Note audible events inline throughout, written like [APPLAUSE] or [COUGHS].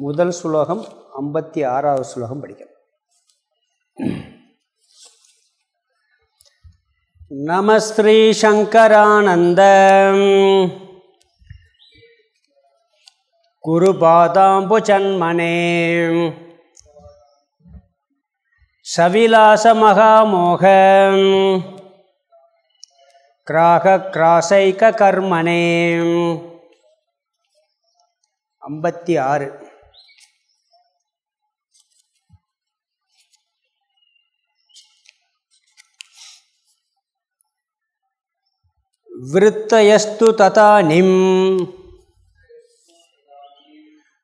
முதல் சுலோகம் ஐம்பத்தி ஆறாவது சுலோகம் படிக்கிறோம் நமஸ்ரீ சங்கரானந்த. குருபாதாம்புஜன்மனே சவிலாசமகாமோக கிராக கர்மனே. ஐம்பத்தி ஆறு. விருத்தயஸ்து ததானிம்.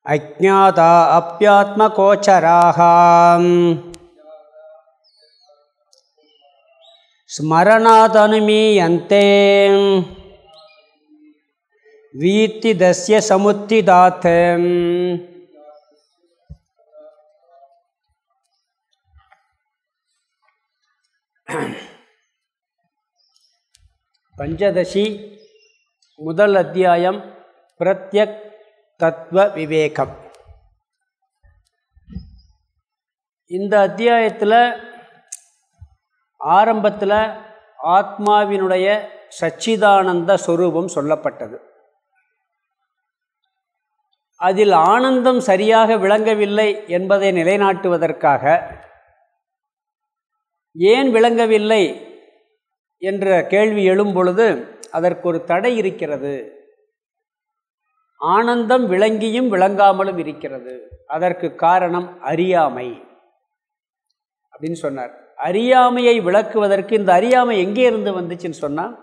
அஜாதா அப்பியாத்மகோச்சராக ஸ்மரணாதனுமீயந்தே. வீத்திதஸ்ய சமுத்திதாத் Ahem. பஞ்சதசி முதல் அத்தியாயம் பிரத்யக் தத்துவ விவேகம். இந்த அத்தியாயத்தில் ஆரம்பத்தில் ஆத்மாவினுடைய சச்சிதானந்த சொரூபம் சொல்லப்பட்டது. அதில் ஆனந்தம் சரியாக விளங்கவில்லை என்பதை நிலைநாட்டுவதற்காக ஏன் விளங்கவில்லை என்ற கேள்வி எழும் பொழுது அதற்கு ஒரு தடை இருக்கிறது. ஆனந்தம் விளங்கியும் விளங்காமலும் இருக்கிறது. அதற்கு காரணம் அறியாமை. அப்படின்னு சொன்னார். அறியாமையை விளக்குவதற்கு இந்த அறியாமை எங்கே இருந்து வந்துச்சுன்னு சொன்னால்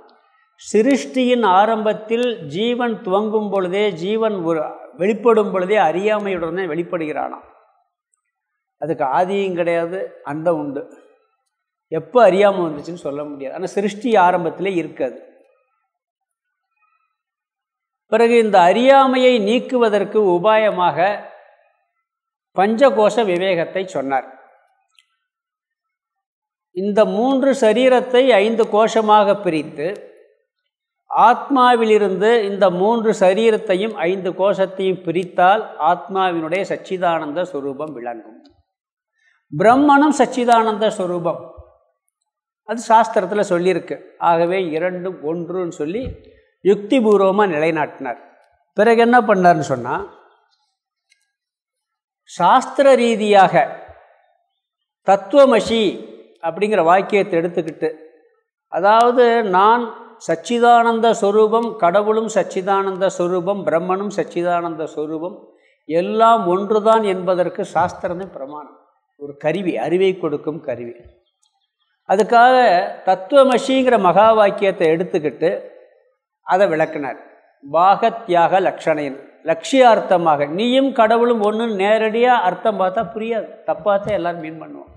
சிருஷ்டியின் ஆரம்பத்தில் ஜீவன் துவங்கும் பொழுதே ஜீவன் ஒரு வெளிப்படும் பொழுதே அறியாமையுடனே வெளிப்படுகிறானாம். அதுக்கு ஆதியும் கிடையாது அந்த உண்டு. எப்போ அறியாமல் வந்துச்சுன்னு சொல்ல முடியாது. ஆனால் சிருஷ்டி ஆரம்பத்திலே இருக்காது. பிறகு இந்த அறியாமையை நீக்குவதற்கு உபாயமாக பஞ்சகோஷ விவேகத்தை சொன்னார். இந்த மூன்று சரீரத்தை ஐந்து கோஷமாக பிரித்து ஆத்மாவிலிருந்து இந்த மூன்று சரீரத்தையும் ஐந்து கோஷத்தையும் பிரித்தால் ஆத்மாவினுடைய சச்சிதானந்த ஸ்வரூபம் விளங்கும். பிரம்மனும் சச்சிதானந்த ஸ்வரூபம் அது சாஸ்திரத்தில் சொல்லியிருக்கு. ஆகவே இரண்டும் ஒன்றுன்னு சொல்லி யுக்திபூர்வமாக நிலைநாட்டினார். பிறகு என்ன பண்ணார்னு சொன்னால் சாஸ்திர ரீதியாக தத்துவமசி அப்படிங்கிற வாக்கியத்தை எடுத்துக்கிட்டு அதாவது நான் சச்சிதானந்த ஸ்வரூபம் கடவுளும் சச்சிதானந்த ஸ்வரூபம் பிரம்மனும் சச்சிதானந்த ஸ்வரூபம் எல்லாம் ஒன்றுதான் என்பதற்கு சாஸ்திரமே பிரமாணம். ஒரு கருவி அறிவை கொடுக்கும் கருவி. அதுக்காக தத்துவமஷிங்கிற மகா வாக்கியத்தை எடுத்துக்கிட்டு அதை விளக்கினார். பாகத்தியாக லக்ஷணையன் லட்சியார்த்தமாக. நீயும் கடவுளும் ஒன்று நேரடியாக அர்த்தம் பார்த்தா புரியாது. தப்பாத்தான் எல்லோரும் மீன் பண்ணுவோம்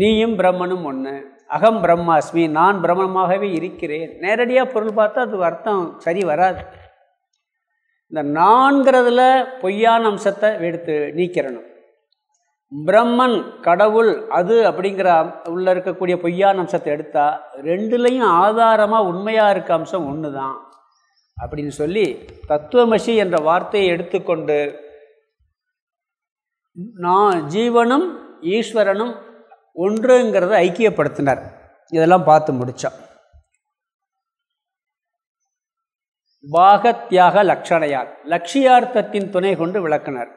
நீயும் பிரம்மனும் ஒன்று அகம் பிரம்மாஸ்மி. நான் பிரம்மமாகவே இருக்கிறேன். நேரடியாக பொருள் பார்த்தா அது அர்த்தம் சரி வராது. இந்த நான்கிறதுல பொய்யான அம்சத்தை எடுத்து நீக்கிறணும். பிரம்மன் கடவுள் அது அப்படிங்கிற உள்ளே இருக்கக்கூடிய பொய்யான அம்சத்தை எடுத்தால் ரெண்டுலேயும் ஆதாரமாக உண்மையாக இருக்க அம்சம் ஒன்று தான் அப்படின்னு சொல்லி தத்துவமசி என்ற வார்த்தையை எடுத்துக்கொண்டு நான் ஜீவனும் ஈஸ்வரனும் ஒன்றுங்கிறத ஐக்கியப்படுத்தினார். இதெல்லாம் பார்த்து முடித்தோம் பாகத்தியாக லக்ஷணையார் லட்சியார்த்தத்தின் துணை கொண்டு விளக்கினார்.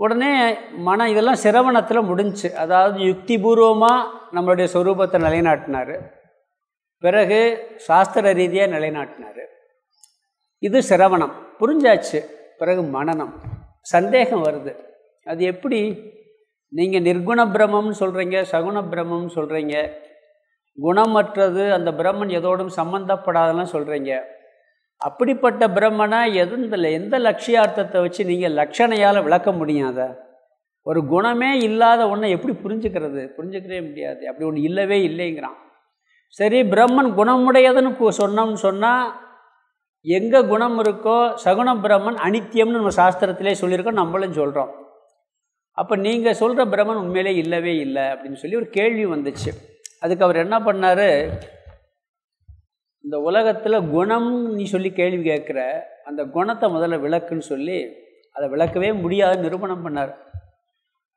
உடனே மன இதெல்லாம் சிரவணத்தில் முடிஞ்சு அதாவது யுக்திபூர்வமாக நம்மளுடைய சொரூபத்தை நிலைநாட்டினார். பிறகு சாஸ்திர ரீதியாக நிலைநாட்டினார். இது சிரவணம். புரிஞ்சாச்சு. பிறகு மனநம். சந்தேகம் வருது. அது எப்படி? நீங்கள் நிர்குண பிரம்மம்னு சொல்கிறீங்க சகுண பிரம்மம்னு சொல்கிறீங்க குணமற்றது அந்த பிரம்மன் எதோடும் சம்மந்தப்படாதெல்லாம் சொல்கிறீங்க அப்படிப்பட்ட பிரம்மனை எதுந்தில் எந்த லட்சியார்த்தத்தை வச்சு நீங்கள் லட்சணையால் விளக்க முடியாத ஒரு குணமே இல்லாத ஒன்றை எப்படி புரிஞ்சுக்கிறது? புரிஞ்சுக்கவே முடியாது. அப்படி ஒன்று இல்லவே இல்லைங்கிறான். சரி பிரம்மன் குணமுடையதுன்னு சொன்னோம்னு சொன்னால் எங்கே குணம் இருக்கோ சகுண பிரம்மன் அனித்தியம்னு நம்ம சாஸ்திரத்திலே சொல்லியிருக்கோம் நம்மளும் சொல்கிறோம் அப்போ நீங்கள் சொல்கிற பிரம்மன் உண்மையிலே இல்லவே இல்லை அப்படின்னு சொல்லி ஒரு கேள்வி வந்துச்சு. அதுக்கு அவர் என்ன பண்ணார்? இந்த உலகத்தில் குணம் நீ சொல்லி கேள்வி கேட்குற அந்த குணத்தை முதல்ல விளக்குன்னு சொல்லி அதை விளக்கவே முடியாது நிரூபணம் பண்ணார்.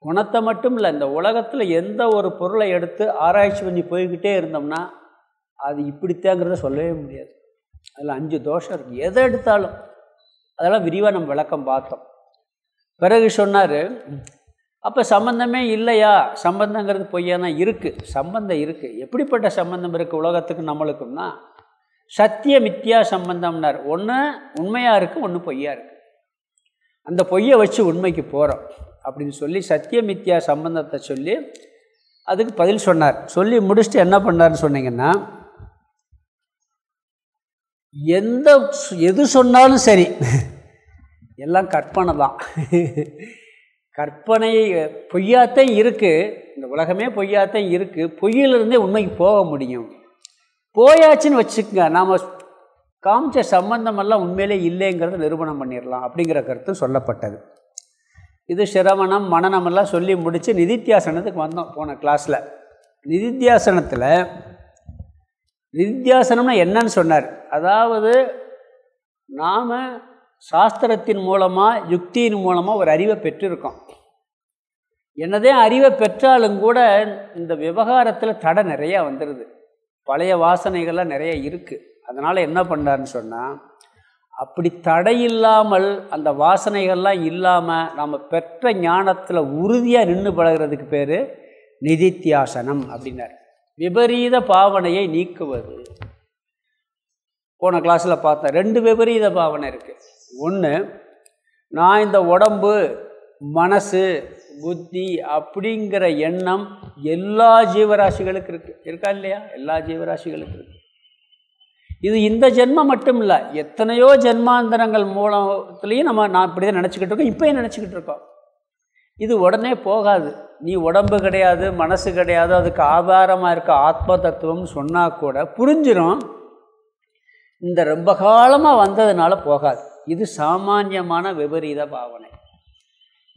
குணத்தை மட்டும் இல்லை இந்த உலகத்தில் எந்த ஒரு பொருளை எடுத்து ஆராய்ச்சி பண்ணி போய்கிட்டே இருந்தோம்னா அது இப்படித்தாங்கிறத சொல்லவே முடியாது. அதில் அஞ்சு தோஷம் இருக்குது எதை எடுத்தாலும் அதெல்லாம் விரிவாக நம்ம விளக்கம் பார்த்தோம். பிறகு சொன்னார் அப்போ சம்பந்தமே இல்லையா? சம்பந்தங்கிறது பொய்யானா இருக்குது சம்பந்தம் இருக்குது எப்படிப்பட்ட சம்பந்தம் இருக்குது உலகத்துக்கு நம்மளுக்கும்னா சத்திய மித்தியா சம்பந்தம்னார். ஒன்று உண்மையாக இருக்குது ஒன்று பொய்யா இருக்குது அந்த பொய்யை வச்சு உண்மைக்கு போகிறோம் அப்படின்னு சொல்லி சத்திய மித்தியா சம்பந்தத்தை சொல்லி அதுக்கு பதில் சொன்னார். சொல்லி முடிச்சுட்டு என்ன பண்ணார்னு சொன்னீங்கன்னா எந்த எது சொன்னாலும் சரி எல்லாம் கற்பனை தான். கற்பனை பொய்யாத்தான் இருக்குது இந்த உலகமே பொய்யாத்தான் இருக்குது பொய்யிலிருந்தே உண்மைக்கு போக முடியும். போயாச்சுன்னு வச்சுக்கோங்க. நாம் காமிச்ச சம்பந்தமெல்லாம் உண்மையிலே இல்லைங்கிறத நிரூபணம் பண்ணிடலாம் அப்படிங்கிற கருத்து சொல்லப்பட்டது. இது சிரவணம் மனநமெல்லாம் சொல்லி முடித்து நிதித்தியாசனத்துக்கு வந்தோம் போன கிளாஸில் நிதித்தியாசனத்தில் நிதித்தியாசனம்னா என்னன்னு சொன்னார். அதாவது நாம் சாஸ்திரத்தின் மூலமாக யுக்தியின் மூலமாக ஒரு அறிவை பெற்றிருக்கோம். என்னதே அறிவை பெற்றாலும் கூட இந்த விவகாரத்தில் தடை நிறையா வந்துடுது பழைய வாசனைகள்லாம் நிறைய இருக்குது அதனால் என்ன பண்ணுறான்னு சொன்னால் அப்படி தடை இல்லாமல் அந்த வாசனைகள்லாம் இல்லாமல் நம்ம பெற்ற ஞானத்தில் உறுதியாக நின்று பழகிறதுக்கு பேர் நிதித்தியாசனம் அப்படின்னார். விபரீத பாவனையை நீக்குவது. போன கிளாஸில் பார்த்தேன் ரெண்டு விபரீத பாவனை இருக்குது ஒன்று நான் இந்த உடம்பு மனசு புத்தி அப்படிங்கிற எண்ணம் எல்லா ஜீவராசிகளுக்கு இருக்குது இருக்கா இல்லையா? எல்லா ஜீவராசிகளுக்கு இருக்குது இது இந்த ஜென்மம் மட்டும் இல்லை எத்தனையோ ஜென்மாந்தரங்கள் மூலத்துலேயும் நம்ம நான் இப்படி தான் நினச்சிக்கிட்டு இருக்கோம். இப்போயும் நினச்சிக்கிட்டு இருக்கோம். இது உடனே போகாது. நீ உடம்பு கிடையாது மனசு கிடையாது அதுக்கு ஆதாரமாக இருக்க ஆத்ம தத்துவம் சொன்னால் கூட புரிஞ்சிடும் இந்த ரொம்ப காலமாக வந்ததுனால போகாது. இது சாமானியமான விபரீத பாவனை.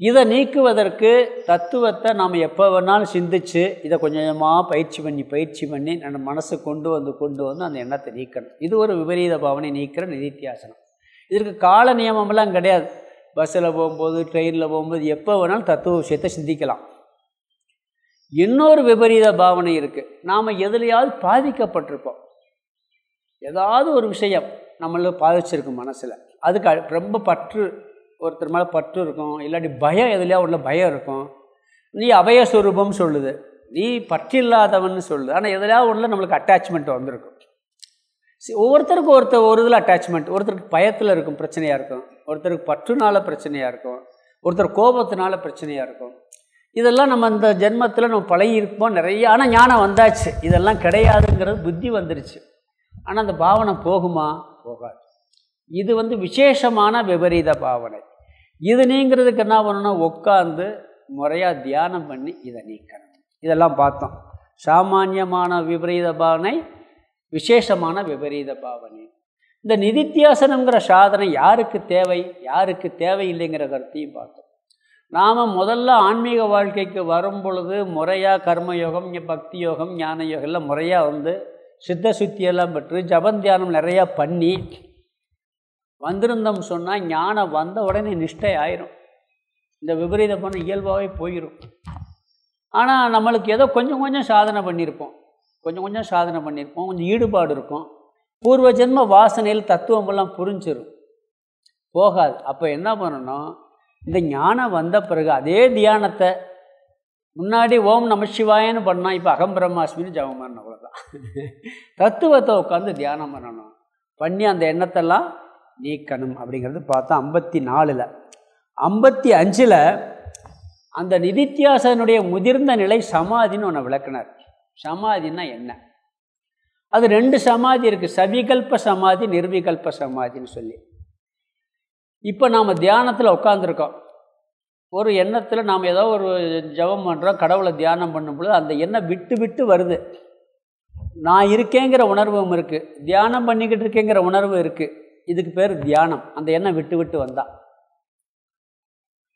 இதை நீக்குவதற்கு தத்துவத்தை நாம் எப்போ வேணாலும் சிந்திச்சு இதை கொஞ்சம் கொஞ்சமாக பயிற்சி பண்ணி பயிற்சி பண்ணி நம்ம மனசு கொண்டு வந்து கொண்டு வந்து அந்த எண்ணத்தை நீக்கணும். இது ஒரு விபரீத பாவனை நீக்கிற நிதித்தியாசனம். இதற்கு கால நியமமெல்லாம் கிடையாது. பஸ்ஸில் போகும்போது ட்ரெயினில் போகும்போது எப்போ வேணாலும் தத்துவ விஷயத்தை சிந்திக்கலாம். இன்னொரு விபரீத பாவனை இருக்குது நாம் எதுலையாவது பாதிக்கப்பட்டிருப்போம். ஏதாவது ஒரு விஷயம் நம்மள பாதிச்சிருக்கும் மனசில். அதுக்கு ரொம்ப பற்று ஒருத்தர் மேலே பற்று இருக்கும் இல்லாட்டி பயம் எதுலையா உள்ள பயம் இருக்கும். நீ அபயஸ்வரூபம் சொல்லுது. நீ பற்றில்லாதவன் சொல்லுது. ஆனால் எதுலையா உள்ள நம்மளுக்கு அட்டாச்மெண்ட் வந்திருக்கும். ஒவ்வொருத்தருக்கும் ஒருத்தர் ஒரு இதில் அட்டாச்மெண்ட் ஒருத்தருக்கு பயத்தில் இருக்கும் பிரச்சனையாக இருக்கும். ஒருத்தருக்கு பற்றுனால பிரச்சனையாக இருக்கும். ஒருத்தர் கோபத்தினால பிரச்சனையாக இருக்கும். இதெல்லாம் நம்ம இந்த ஜென்மத்தில் நம்ம பழகி இருப்போம் நிறைய. ஆனால் ஞானம் வந்தாச்சு. இதெல்லாம் கிடையாதுங்கிறது புத்தி வந்துருச்சு. ஆனால் அந்த பாவனை போகுமா? போகாது. இது வந்து விசேஷமான விபரீத பாவனை. இது நீங்கிறதுக்கு என்ன பண்ணணும் உட்காந்து முறையாக தியானம் பண்ணி இதை நீக்கணும். இதெல்லாம் பார்த்தோம். சாமானியமான விபரீத பாவனை விசேஷமான விபரீத பாவனை. இந்த நிதித்தியாசனங்கிற சாதனை யாருக்கு தேவை? யாருக்கு தேவை இல்லைங்கிற கருத்தையும் பார்த்தோம். நாம் முதல்ல ஆன்மீக வாழ்க்கைக்கு வரும் பொழுது முறையாக கர்மயோகம் பக்தி யோகம் ஞான யோகம் எல்லாம் முறையாக வந்து சித்த சுத்தியெல்லாம் பெற்று ஜபந்தியானம் நிறையா பண்ணி வந்திருந்தோம் சொன்னால் ஞானம் வந்த உடனே நிஷ்டை ஆயிரும் இந்த விபரீத பண்ண இயல்பாகவே போயிடும் ஆனால் நம்மளுக்கு ஏதோ கொஞ்சம் கொஞ்சம் சாதனை பண்ணியிருப்போம் கொஞ்சம் கொஞ்சம் சாதனை பண்ணியிருப்போம் கொஞ்சம் ஈடுபாடு இருக்கும். பூர்வ ஜென்ம வாசனையில் தத்துவமெல்லாம் புரிஞ்சிடும் போகாது. அப்போ என்ன பண்ணணும்? இந்த ஞானம் வந்த பிறகு அதே தியானத்தை முன்னாடி ஓம் நம சிவாயன்னு பண்ணால் இப்போ அகம் பிரம்மாஸ்மின்னு ஜபம் பண்ணணும் அவ்வளோதான் தத்துவத்தை உட்காந்து தியானம் பண்ணணும். பண்ணி அந்த எண்ணத்தெல்லாம் நீக்கணும் அப்படிங்கிறது பார்த்தா ஐம்பத்தி நாலில். ஐம்பத்தி அஞ்சில் அந்த நிதித்தியாசனுடைய முதிர்ந்த நிலை சமாதின்னு ஒன்று விளக்குனார். சமாதின்னா என்ன? அது ரெண்டு சமாதி இருக்குது சவிகல்ப சமாதி நிர்விகல்ப சமாதின்னு சொல்லி. இப்போ நாம் தியானத்தில் உட்காந்துருக்கோம் ஒரு எண்ணத்தில் நாம் ஏதோ ஒரு ஜபம் பண்ணுறோம் கடவுளை தியானம் பண்ணும் பொழுது அந்த எண்ணம் விட்டு விட்டு வருது. நான் இருக்கேங்கிற உணர்வும் இருக்குது தியானம் பண்ணிக்கிட்டு இருக்கேங்கிற உணர்வு இருக்குது இதுக்கு பேர் தியானம். அந்த எண்ணம் விட்டு விட்டு வந்தால்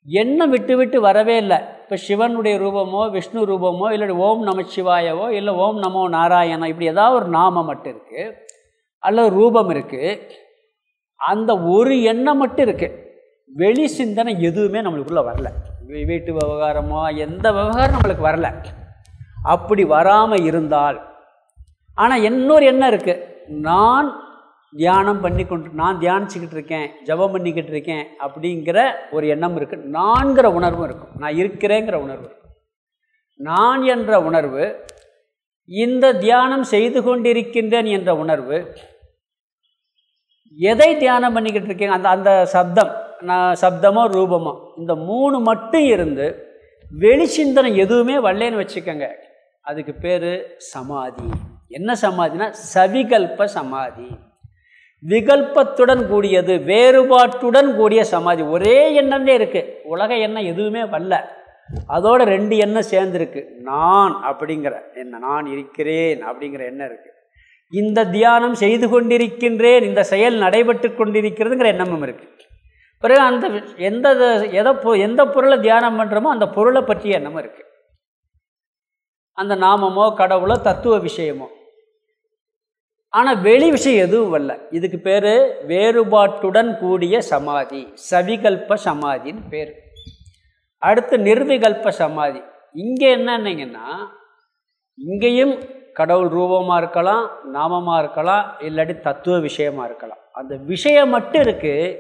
எண்ணம் விட்டு விட்டு வரவே இல்லை. இப்போ சிவனுடைய ரூபமோ விஷ்ணு ரூபமோ இல்லை ஓம் நமச்சிவாயவோ இல்லை ஓம் நமோ நாராயணா இப்படி ஏதாவது ஒரு நாமம் மட்டும் இருக்குது அல்லது ரூபம் இருக்குது அந்த ஒரு எண்ணம் மட்டும் இருக்குது வெளி சிந்தனை எதுவுமே நம்மளுக்குள்ளே வரல. வீட்டு விவகாரமோ எந்த விவகாரம் நம்மளுக்கு வரல. அப்படி வராமல் இருந்தால் ஆனால் இன்னொரு எண்ணம் இருக்குது நான் தியானம் பண்ணி கொண்டு நான் தியானிச்சுக்கிட்டு இருக்கேன் ஜெபம் பண்ணிக்கிட்டு இருக்கேன் அப்படிங்கிற ஒரு எண்ணம் இருக்குது நான்கிற உணர்வும் இருக்கும். நான் இருக்கிறேங்கிற உணர்வு. நான் என்ற உணர்வு இந்த தியானம் செய்து கொண்டிருக்கின்றேன் என்ற உணர்வு எதை தியானம் பண்ணிக்கிட்டு இருக்கீங்க அந்த அந்த சப்தம் நான் சப்தமோ ரூபமோ இந்த மூணு மட்டும் இருந்து வெளிச்சிந்தனை எதுவுமே வரலன்னு வச்சுக்கோங்க. அதுக்கு பேர் சமாதி. என்ன சமாதினா சவிகல்ப சமாதி. விகல்பத்துடன் கூடியது வேறுபாட்டுடன் கூடிய சமாதி. ஒரே எண்ணமே இருக்குது உலக எண்ணம் எதுவுமே வரல. அதோட ரெண்டு எண்ணம் சேர்ந்துருக்கு. நான் அப்படிங்கிற என்ன நான் இருக்கிறேன் அப்படிங்கிற எண்ணம் இருக்குது இந்த தியானம் செய்து கொண்டிருக்கின்றேன் இந்த செயல் நடைபெற்று கொண்டிருக்கிறதுங்கிற எண்ணமும் இருக்குது பிறகு அந்த எந்த எதை பொ எந்த பொருளை தியானம் பண்ணுறோமோ அந்த பொருளை பற்றிய எண்ணமும் இருக்குது அந்த நாமமோ கடவுளோ தத்துவ விஷயமோ. ஆனால் வெளி விஷயம் எதுவும் வரல. இதுக்கு பேர் வேறுபாட்டுடன் கூடிய சமாதி. சவிகல்ப சமாதின்னு பேர். அடுத்து நிர்விகல்ப சமாதி. இங்கே என்னன்னீங்கன்னா இங்கேயும் கடவுள் ரூபமாக இருக்கலாம் நாமமாக இருக்கலாம் இல்லாட்டி தத்துவ விஷயமாக இருக்கலாம். அந்த விஷயம் மட்டும் இருக்குது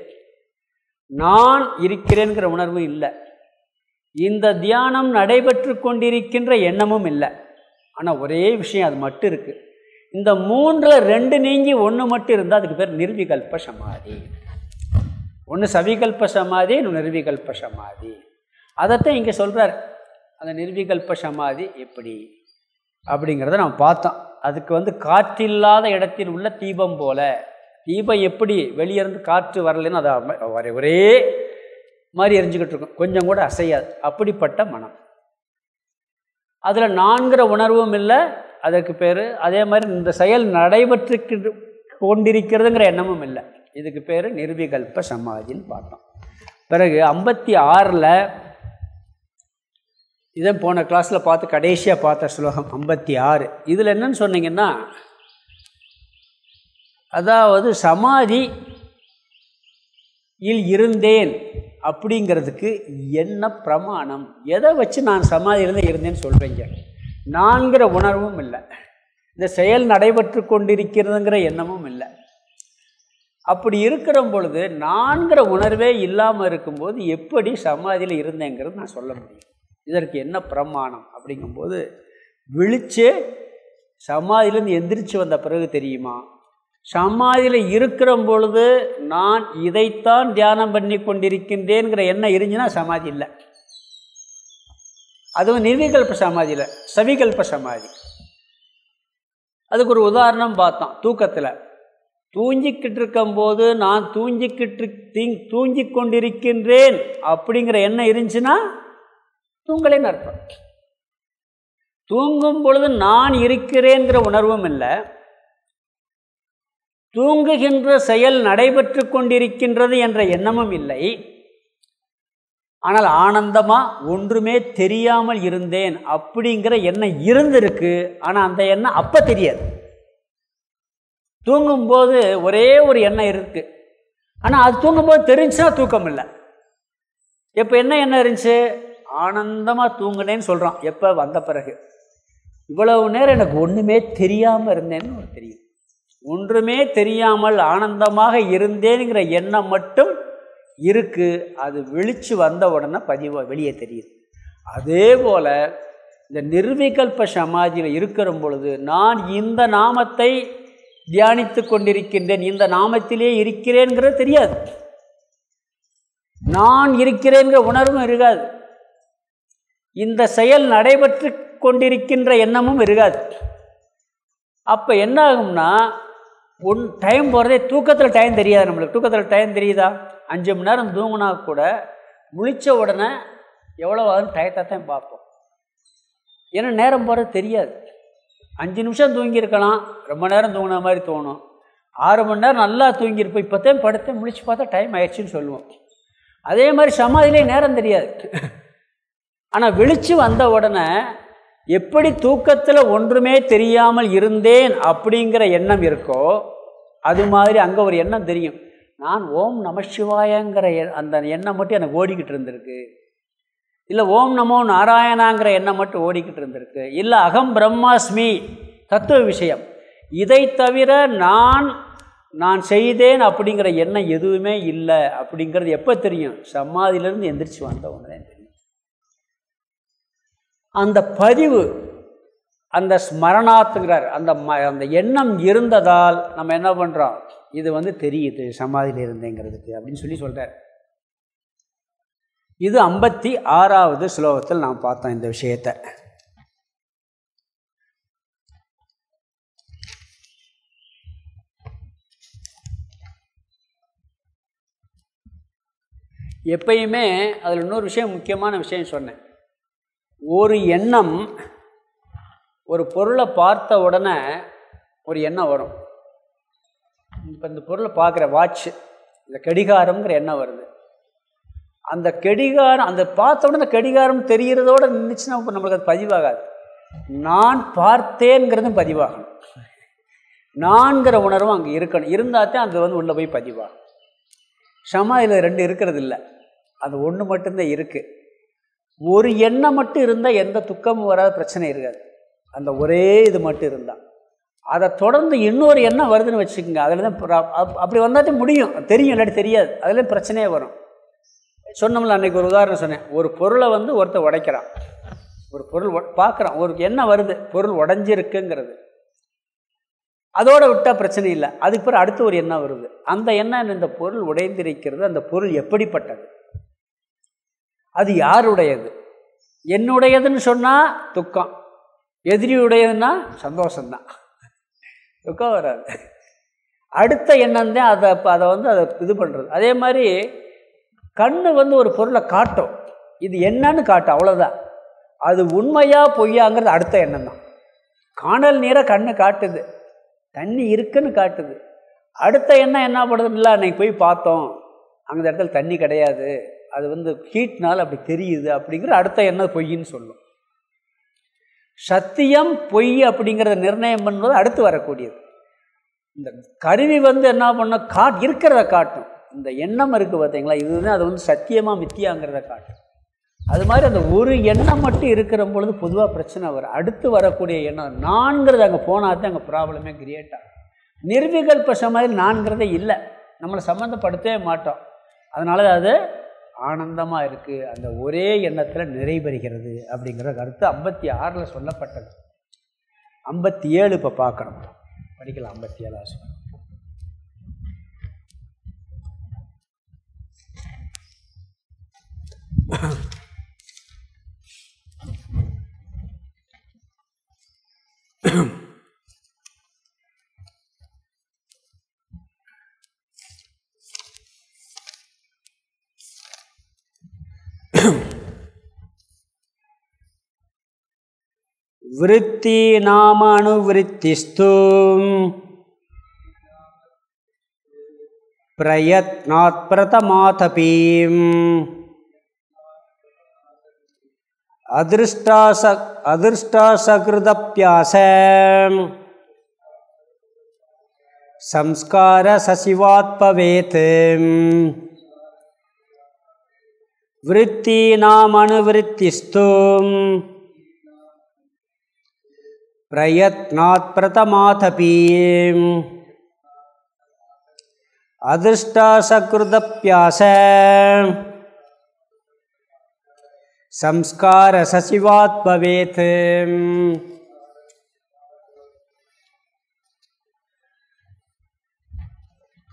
நான் இருக்கிறேங்கிற உணர்வு இல்லை. இந்த தியானம் நடைபெற்று கொண்டிருக்கின்ற எண்ணமும் இல்லை. ஆனால் ஒரே விஷயம் அது மட்டும் இருக்குது இந்த மூன்றில் ரெண்டு நீங்கி ஒன்று மட்டும் இருந்தால் அதுக்கு பேர் நிர்விகல்ப சமாதி. ஒன்று சவிகல்ப சமாதி இன்னும் நிர்விகல்ப சமாதி. அதைத்தான் இங்கே சொல்கிறார் அந்த நிர்விகல்ப சமாதி எப்படி? அப்படிங்கிறத நம்ம பார்த்தோம். அதுக்கு வந்து காற்றில்லாத இடத்தில் உள்ள தீபம் போல. தீபம் எப்படி வெளியே இருந்து காற்று வரலைன்னு அதை ஒரே ஒரே மாதிரி எரிஞ்சுக்கிட்டு இருக்கும். கொஞ்சம் கூட அசையாது. அப்படிப்பட்ட மனம். அதில் நான்கிற உணர்வும் இல்லை அதற்கு பேர் அதே மாதிரி இந்த செயல் நடைபெற்று கொண்டிருக்கிறதுங்கிற எண்ணமும் இல்லை. இதுக்கு பேர் நிர்விகல்ப சமாதின்னு பார்த்தோம். பிறகு ஐம்பத்தி ஆறில் இதை போன கிளாஸில் பார்த்து கடைசியாக பார்த்த ஸ்லோகம் ஐம்பத்தி ஆறு. இதில் என்னன்னு சொன்னீங்கன்னா அதாவது சமாதி இல் இருந்தேன் அப்படிங்கிறதுக்கு என்ன பிரமாணம்? எதை வச்சு நான் சமாதியிலிருந்து இருந்தேன்னு சொல்கிறீங்க நான்கிற உணர்வும் இல்லை. இந்த செயல் நடைபெற்று கொண்டிருக்கிறதுங்கிற எண்ணமும் இல்லை. அப்படி இருக்கிற பொழுது நான்கிற உணர்வே இல்லாமல் இருக்கும்போது எப்படி சமாதியில் இருந்தேங்கிறது நான் சொல்ல முடியும். இதற்கு என்ன பிரமாணம் அப்படிங்கும்போது விழிச்சு சமாதியிலேருந்து எந்திரிச்சு வந்த பிறகு தெரியுமா? சமாதியில் இருக்கிற பொழுது நான் இதைத்தான் தியானம் பண்ணி கொண்டிருக்கின்றேங்கிற எண்ணம் இருந்துச்சுன்னா சமாதி இல்லை. அதுவும் நிர்விகல்ப சமாதியில் சவிகல்ப சமாதி. அதுக்கு ஒரு உதாரணம் பார்த்தோம் தூக்கத்தில். தூங்கிக்கிட்டு இருக்கும்போது நான் தூங்கிக்கிட்டு தீங் தூங்கி கொண்டிருக்கின்றேன் அப்படிங்கிற எண்ணம் இருந்துச்சுன்னா தூங்கலேன்னு அர்த்தம். தூங்கும் பொழுது நான் இருக்கிறேங்கிற உணர்வும் இல்லை. தூங்குகின்ற செயல் நடைபெற்று கொண்டிருக்கின்றது என்ற எண்ணமும் இல்லை. ஆனால் ஆனந்தமாக ஒன்றுமே தெரியாமல் இருந்தேன் அப்படிங்கிற எண்ணம் இருந்திருக்கு. ஆனால் அந்த எண்ணம் அப்போ தெரியாது. தூங்கும்போது ஒரே ஒரு எண்ணம் இருக்குது ஆனால் அது தூங்கும்போது தெரிஞ்சுன்னா தூக்கம் இல்லை. எப்போ என்ன எண்ணம் இருந்துச்சு? ஆனந்தமாக தூங்குனேன்னு சொல்கிறான் எப்போ? வந்த பிறகு. இவ்வளவு நேரம் எனக்கு ஒன்றுமே தெரியாமல் இருந்தேன்னு ஒரு தெரியும். ஒன்றுமே தெரியாமல் ஆனந்தமாக இருந்தேனுங்கிற எண்ணம் மட்டும் இருக்குது அது விழிச்சு வந்த உடனே பதிவு வெளியே தெரியுது. அதே போல் இந்த நிர்விகல்ப சமாதியில் இருக்கிற பொழுது நான் இந்த நாமத்தை தியானித்து கொண்டிருக்கின்றேன் இந்த நாமத்திலே இருக்கிறேங்கிறது தெரியாது. நான் இருக்கிறேங்கிற உணர்வும் இருக்காது. இந்த செயல் நடைபெற்று கொண்டிருக்கின்ற எண்ணமும் இருக்காது. அப்போ என்ன ஆகும்னா ஒன் டைம் போகிறதே தூக்கத்தில் டைம் தெரியாது நம்மளுக்கு? தூக்கத்தில் டைம் தெரியுதா? அஞ்சு மணி நேரம் தூங்கினா கூட முழித்த உடனே எவ்வளோ ஆகுதுன்னு டயத்தை தான் பார்ப்போம். ஏன்னா நேரம் போகிறது தெரியாது. அஞ்சு நிமிஷம் தூங்கியிருக்கலாம் ரொம்ப நேரம் தூங்கின மாதிரி தோணும். ஆறு மணி நேரம் நல்லா தூங்கியிருப்போம் இப்போ தான் படுத்து முழிச்சு பார்த்தா டைம் ஆயிடுச்சுன்னு சொல்லுவோம். அதே மாதிரி சமாதிலே நேரம் தெரியாது. ஆனால் விழிச்சு வந்த உடனே எப்படி தூக்கத்தில் ஒன்றுமே தெரியாமல் இருந்தேன் அப்படிங்கிற எண்ணம் இருக்கோ அது மாதிரி அங்கே ஒரு எண்ணம் தெரியும். நான் ஓம் நம சிவாயங்கிற எ- அந்த எண்ணம் மட்டும் எனக்கு ஓடிக்கிட்டு இருந்திருக்கு. இல்லை ஓம் நமோ நாராயணாங்கிற எண்ணம் மட்டும் ஓடிக்கிட்டு இருந்திருக்கு. இல்லை அகம் பிரம்மாஸ்மி தத்துவ விஷயம். இதை தவிர நான் நான் செய்தேன் அப்படிங்கிற எண்ணம் எதுவுமே இல்லை அப்படிங்கிறது எப்போ தெரியும்? சமாதியிலேருந்து எந்திரிச்சு வந்த தெரியும். அந்த பதிவு அந்த ஸ்மரணாத்துங்கிறார் அந்த ம அந்த எண்ணம் இருந்ததால் நம்ம என்ன பண்ணுறோம் இது வந்து தெரியுது சமாதியில் இருந்தேங்கிறதுக்கு அப்படின்னு சொல்லி சொல்கிறார் இது ஐம்பத்தி ஆறாவது ஸ்லோகத்தில் நாம் பார்த்தோம் இந்த விஷயத்தை. எப்பயுமே அதில் இன்னொரு விஷயம் முக்கியமான விஷயம் சொன்னேன். ஒரு எண்ணம் ஒரு பொருளை பார்த்த உடனே ஒரு எண்ணம் வரும். இப்போ இந்த பொருளை பார்க்குற வாட்ச் இந்த கடிகாரம்ங்கிற எண்ணம் வருது. அந்த கடிகாரம் அந்த பார்த்த உடனே அந்த கடிகாரம் தெரிகிறதோட நின்றுச்சுன்னா இப்போ நம்மளுக்கு அது பதிவாகாது. நான் பார்த்தேங்கிறதும் பதிவாகணும் நான்கிற உணர்வும் அங்கே இருக்கணும். இருந்தால் தான் அது வந்து உள்ளே போய் பதிவாகும். சமாதியில் ரெண்டு இருக்கிறது இல்லை அது ஒன்று மட்டும்தான் இருக்குது ஒரு எண்ணம் மட்டும் இருந்தால் எந்த துக்கமும் வராத பிரச்சனை இருக்காது. அந்த ஒரே இது மட்டும் இருந்தால் அதை தொடர்ந்து இன்னொரு எண்ணம் வருதுன்னு வச்சுக்கோங்க. அதில் தான் அப்படி வந்தாச்சும் முடியும். தெரியும் இல்லாட்டி தெரியாது. அதில் பிரச்சனையே வரும். சொன்னோம்ல அன்றைக்கி ஒரு உதாரணம் சொன்னேன். ஒரு பொருளை வந்து ஒருத்தர் உடைக்கிறான். ஒரு பொருள் பார்க்குறான். ஒரு எண்ணம் வருது. பொருள் உடஞ்சிருக்குங்கிறது. அதோட விட்டால் பிரச்சனை இல்லை. அதுக்கு பிறகு அடுத்து ஒரு எண்ணம் வருது. அந்த எண்ணம் இந்த பொருள் உடைந்திருக்கிறது அந்த பொருள் எப்படிப்பட்டது? அது யாருடையது? என்னுடையதுன்னு சொன்னால் துக்கம். எதிரியுடையதுன்னா சந்தோஷம்தான். துக்கம் வராது அடுத்த எண்ணம் தான் அதை இப்போ அதை வந்து அதை இது பண்ணுறது அதே மாதிரி கண்ணு வந்து ஒரு பொருளை காட்டும். இது என்னன்னு காட்டும் அவ்வளோதான் அது உண்மையாக பொய்யாங்கிறது அடுத்த எண்ணம் தான் காணல் நீரை கண்ணு காட்டுது. தண்ணி இருக்குன்னு காட்டுது. அடுத்த எண்ணம் என்ன பண்ணுறது இல்லை அன்னைக்கு போய் பார்த்தோம். அந்த இடத்துல தண்ணி கிடையாது. அது வந்து ஹீட்னால் அப்படி தெரியுது அப்படிங்கிற அடுத்த எண்ணம் பொய்ன்னு சொல்லும். சத்தியம் பொய் அப்படிங்கிறத நிர்ணயம் பண்ணுவது அடுத்து வரக்கூடியது. இந்த கருவி வந்து என்ன பண்ண காட் இருக்கிறத காட்டும். இந்த எண்ணம் இருக்குது பார்த்தீங்களா இதுதான் அது வந்து சத்தியமாக மித்தியாங்கிறத காட்டும். அது மாதிரி அந்த ஒரு எண்ணம் மட்டும் இருக்கிற பொழுது பொதுவாக பிரச்சனை வரும். அடுத்து வரக்கூடிய எண்ணம் நான்கிறது அங்கே போனால் தான் அங்கே ப்ராப்ளமே கிரியேட் ஆகும். நிர்விகல்ப மாதிரி நான்கிறதே இல்லை. நம்மளை சம்மந்தப்படுத்தவே மாட்டோம். அதனால அது ஆனந்தமாக இருக்குது அந்த ஒரே எண்ணத்தில் நிறைவருகிறது அப்படிங்கிற கருத்து ஐம்பத்தி ஆறில் சொல்லப்பட்டது. ஐம்பத்தி ஏழு இப்போ பார்க்கணும். படிக்கலாம் ஐம்பத்தி விருத்தி நாமனுவிருத்திஸ்து பிரயத்னாத் பிரதமாதபீம். அதிருஷ்டாச அதிருஷ்டாசகிருதப்பியாச சம்ஸ்கார சசிவாத்பவேத் விருத்தி நாமனுவிருத்திஸ்தூம். பிரயத்னாத் பிரதமாதபி அதிர்ஷ்டாசகிருதப்பியாச சம்ஸ்கார சசிவாத் பவேத்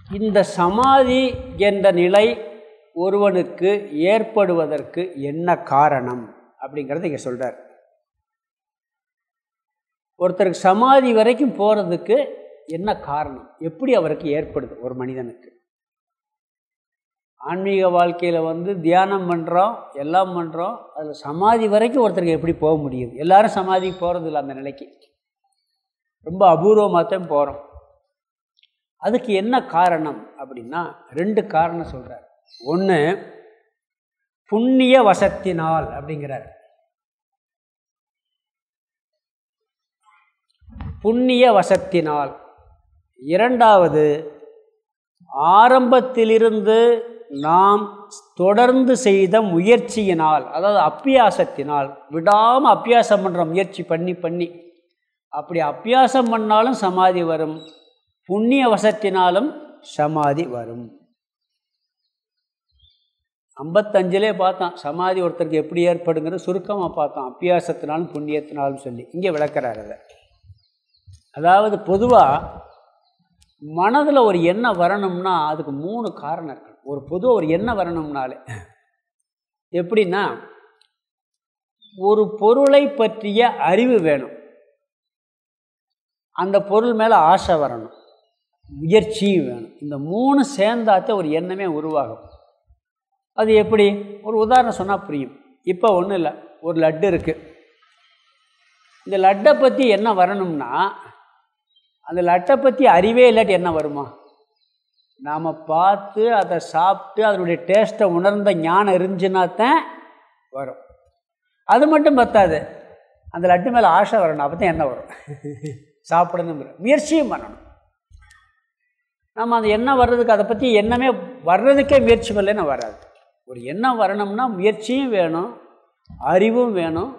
இந்த சமாதி என்ற நிலை ஒருவனுக்கு ஏற்படுவதற்கு என்ன காரணம்? அப்படிங்கிறத இங்கே சொல்கிறார் ஒருத்தருக்கு சமாதி வரைக்கும் போகிறதுக்கு என்ன காரணம்? எப்படி அவருக்கு ஏற்படுது ஒரு மனிதனுக்கு? ஆன்மீக வாழ்க்கையில் வந்து தியானம் பண்ணுறோம் எல்லாம் பண்ணுறோம் அதில் சமாதி வரைக்கும் ஒருத்தருக்கு எப்படி போக முடியுது எல்லாரும் சமாதிக்கு போகிறது இல்லை அந்த நிலைக்கு. ரொம்ப அபூர்வமாக தான் போகிறோம் அதுக்கு என்ன காரணம் அப்படின்னா ரெண்டு காரணம் சொல்கிறார் ஒன்று புண்ணிய வசத்தினால் அப்படிங்கிறார். புண்ணிய வசத்தினால் இரண்டாவது ஆரம்பத்திலிருந்து நாம் தொடர்ந்து செய்த முயற்சியினால் அதாவது அப்பியாசத்தினால் விடாமல் அப்பியாசம் பண்ணுற முயற்சி பண்ணி பண்ணி. அப்படி அப்பியாசம் பண்ணாலும் சமாதி வரும் புண்ணிய வசத்தினாலும் சமாதி வரும். ஐம்பத்தஞ்சிலே பார்த்தோம் சமாதி ஒருத்தருக்கு எப்படி ஏற்படுங்கிறது சுருக்கமாக பார்த்தோம் அப்பியாசத்தினாலும் புண்ணியத்தினாலும் சொல்லி. இங்கே விளக்கிறார் அதை. அதாவது பொதுவாக மனதில் ஒரு எண்ணம் வரணும்னா அதுக்கு மூணு காரணம் இருக்கு. ஒரு பொதுவாக ஒரு எண்ணம் வரணும்னாலே. எப்படின்னா ஒரு பொருளை பற்றிய அறிவு வேணும். அந்த பொருள் மேலே ஆசை வரணும். முயற்சியும் வேணும். இந்த மூணு சேர்ந்தாத்த ஒரு எண்ணமே உருவாகும். அது எப்படி? ஒரு உதாரணம் சொன்னால் புரியும். இப்போ ஒன்றும் இல்லை. ஒரு லட்டு இருக்குது இந்த லட்டை பற்றி என்ன வரணும்னா அந்த லட்டை பற்றி அறிவே இல்லாட்டி என்ன வருமா? நாம் பார்த்து அதை சாப்பிட்டு அதனுடைய டேஸ்ட்டை உணர்ந்த ஞானம் இருந்துச்சுன்னா தான் வரும். அது மட்டும் பத்தாது. அந்த லட்டு மேலே ஆசை வரணும். அப்போ தான் என்ன வரும்? [LAUGHS] சாப்பிடணுங்கிற. முயற்சியும் பண்ணணும். நம்ம அந்த எண்ணம் வர்றதுக்கு அதை பற்றி எண்ணமே வர்றதுக்கே முயற்சி பண்ணலன்னு வராது. ஒரு எண்ணம் வரணும்னா முயற்சியும் வேணும் அறிவும் வேணும்.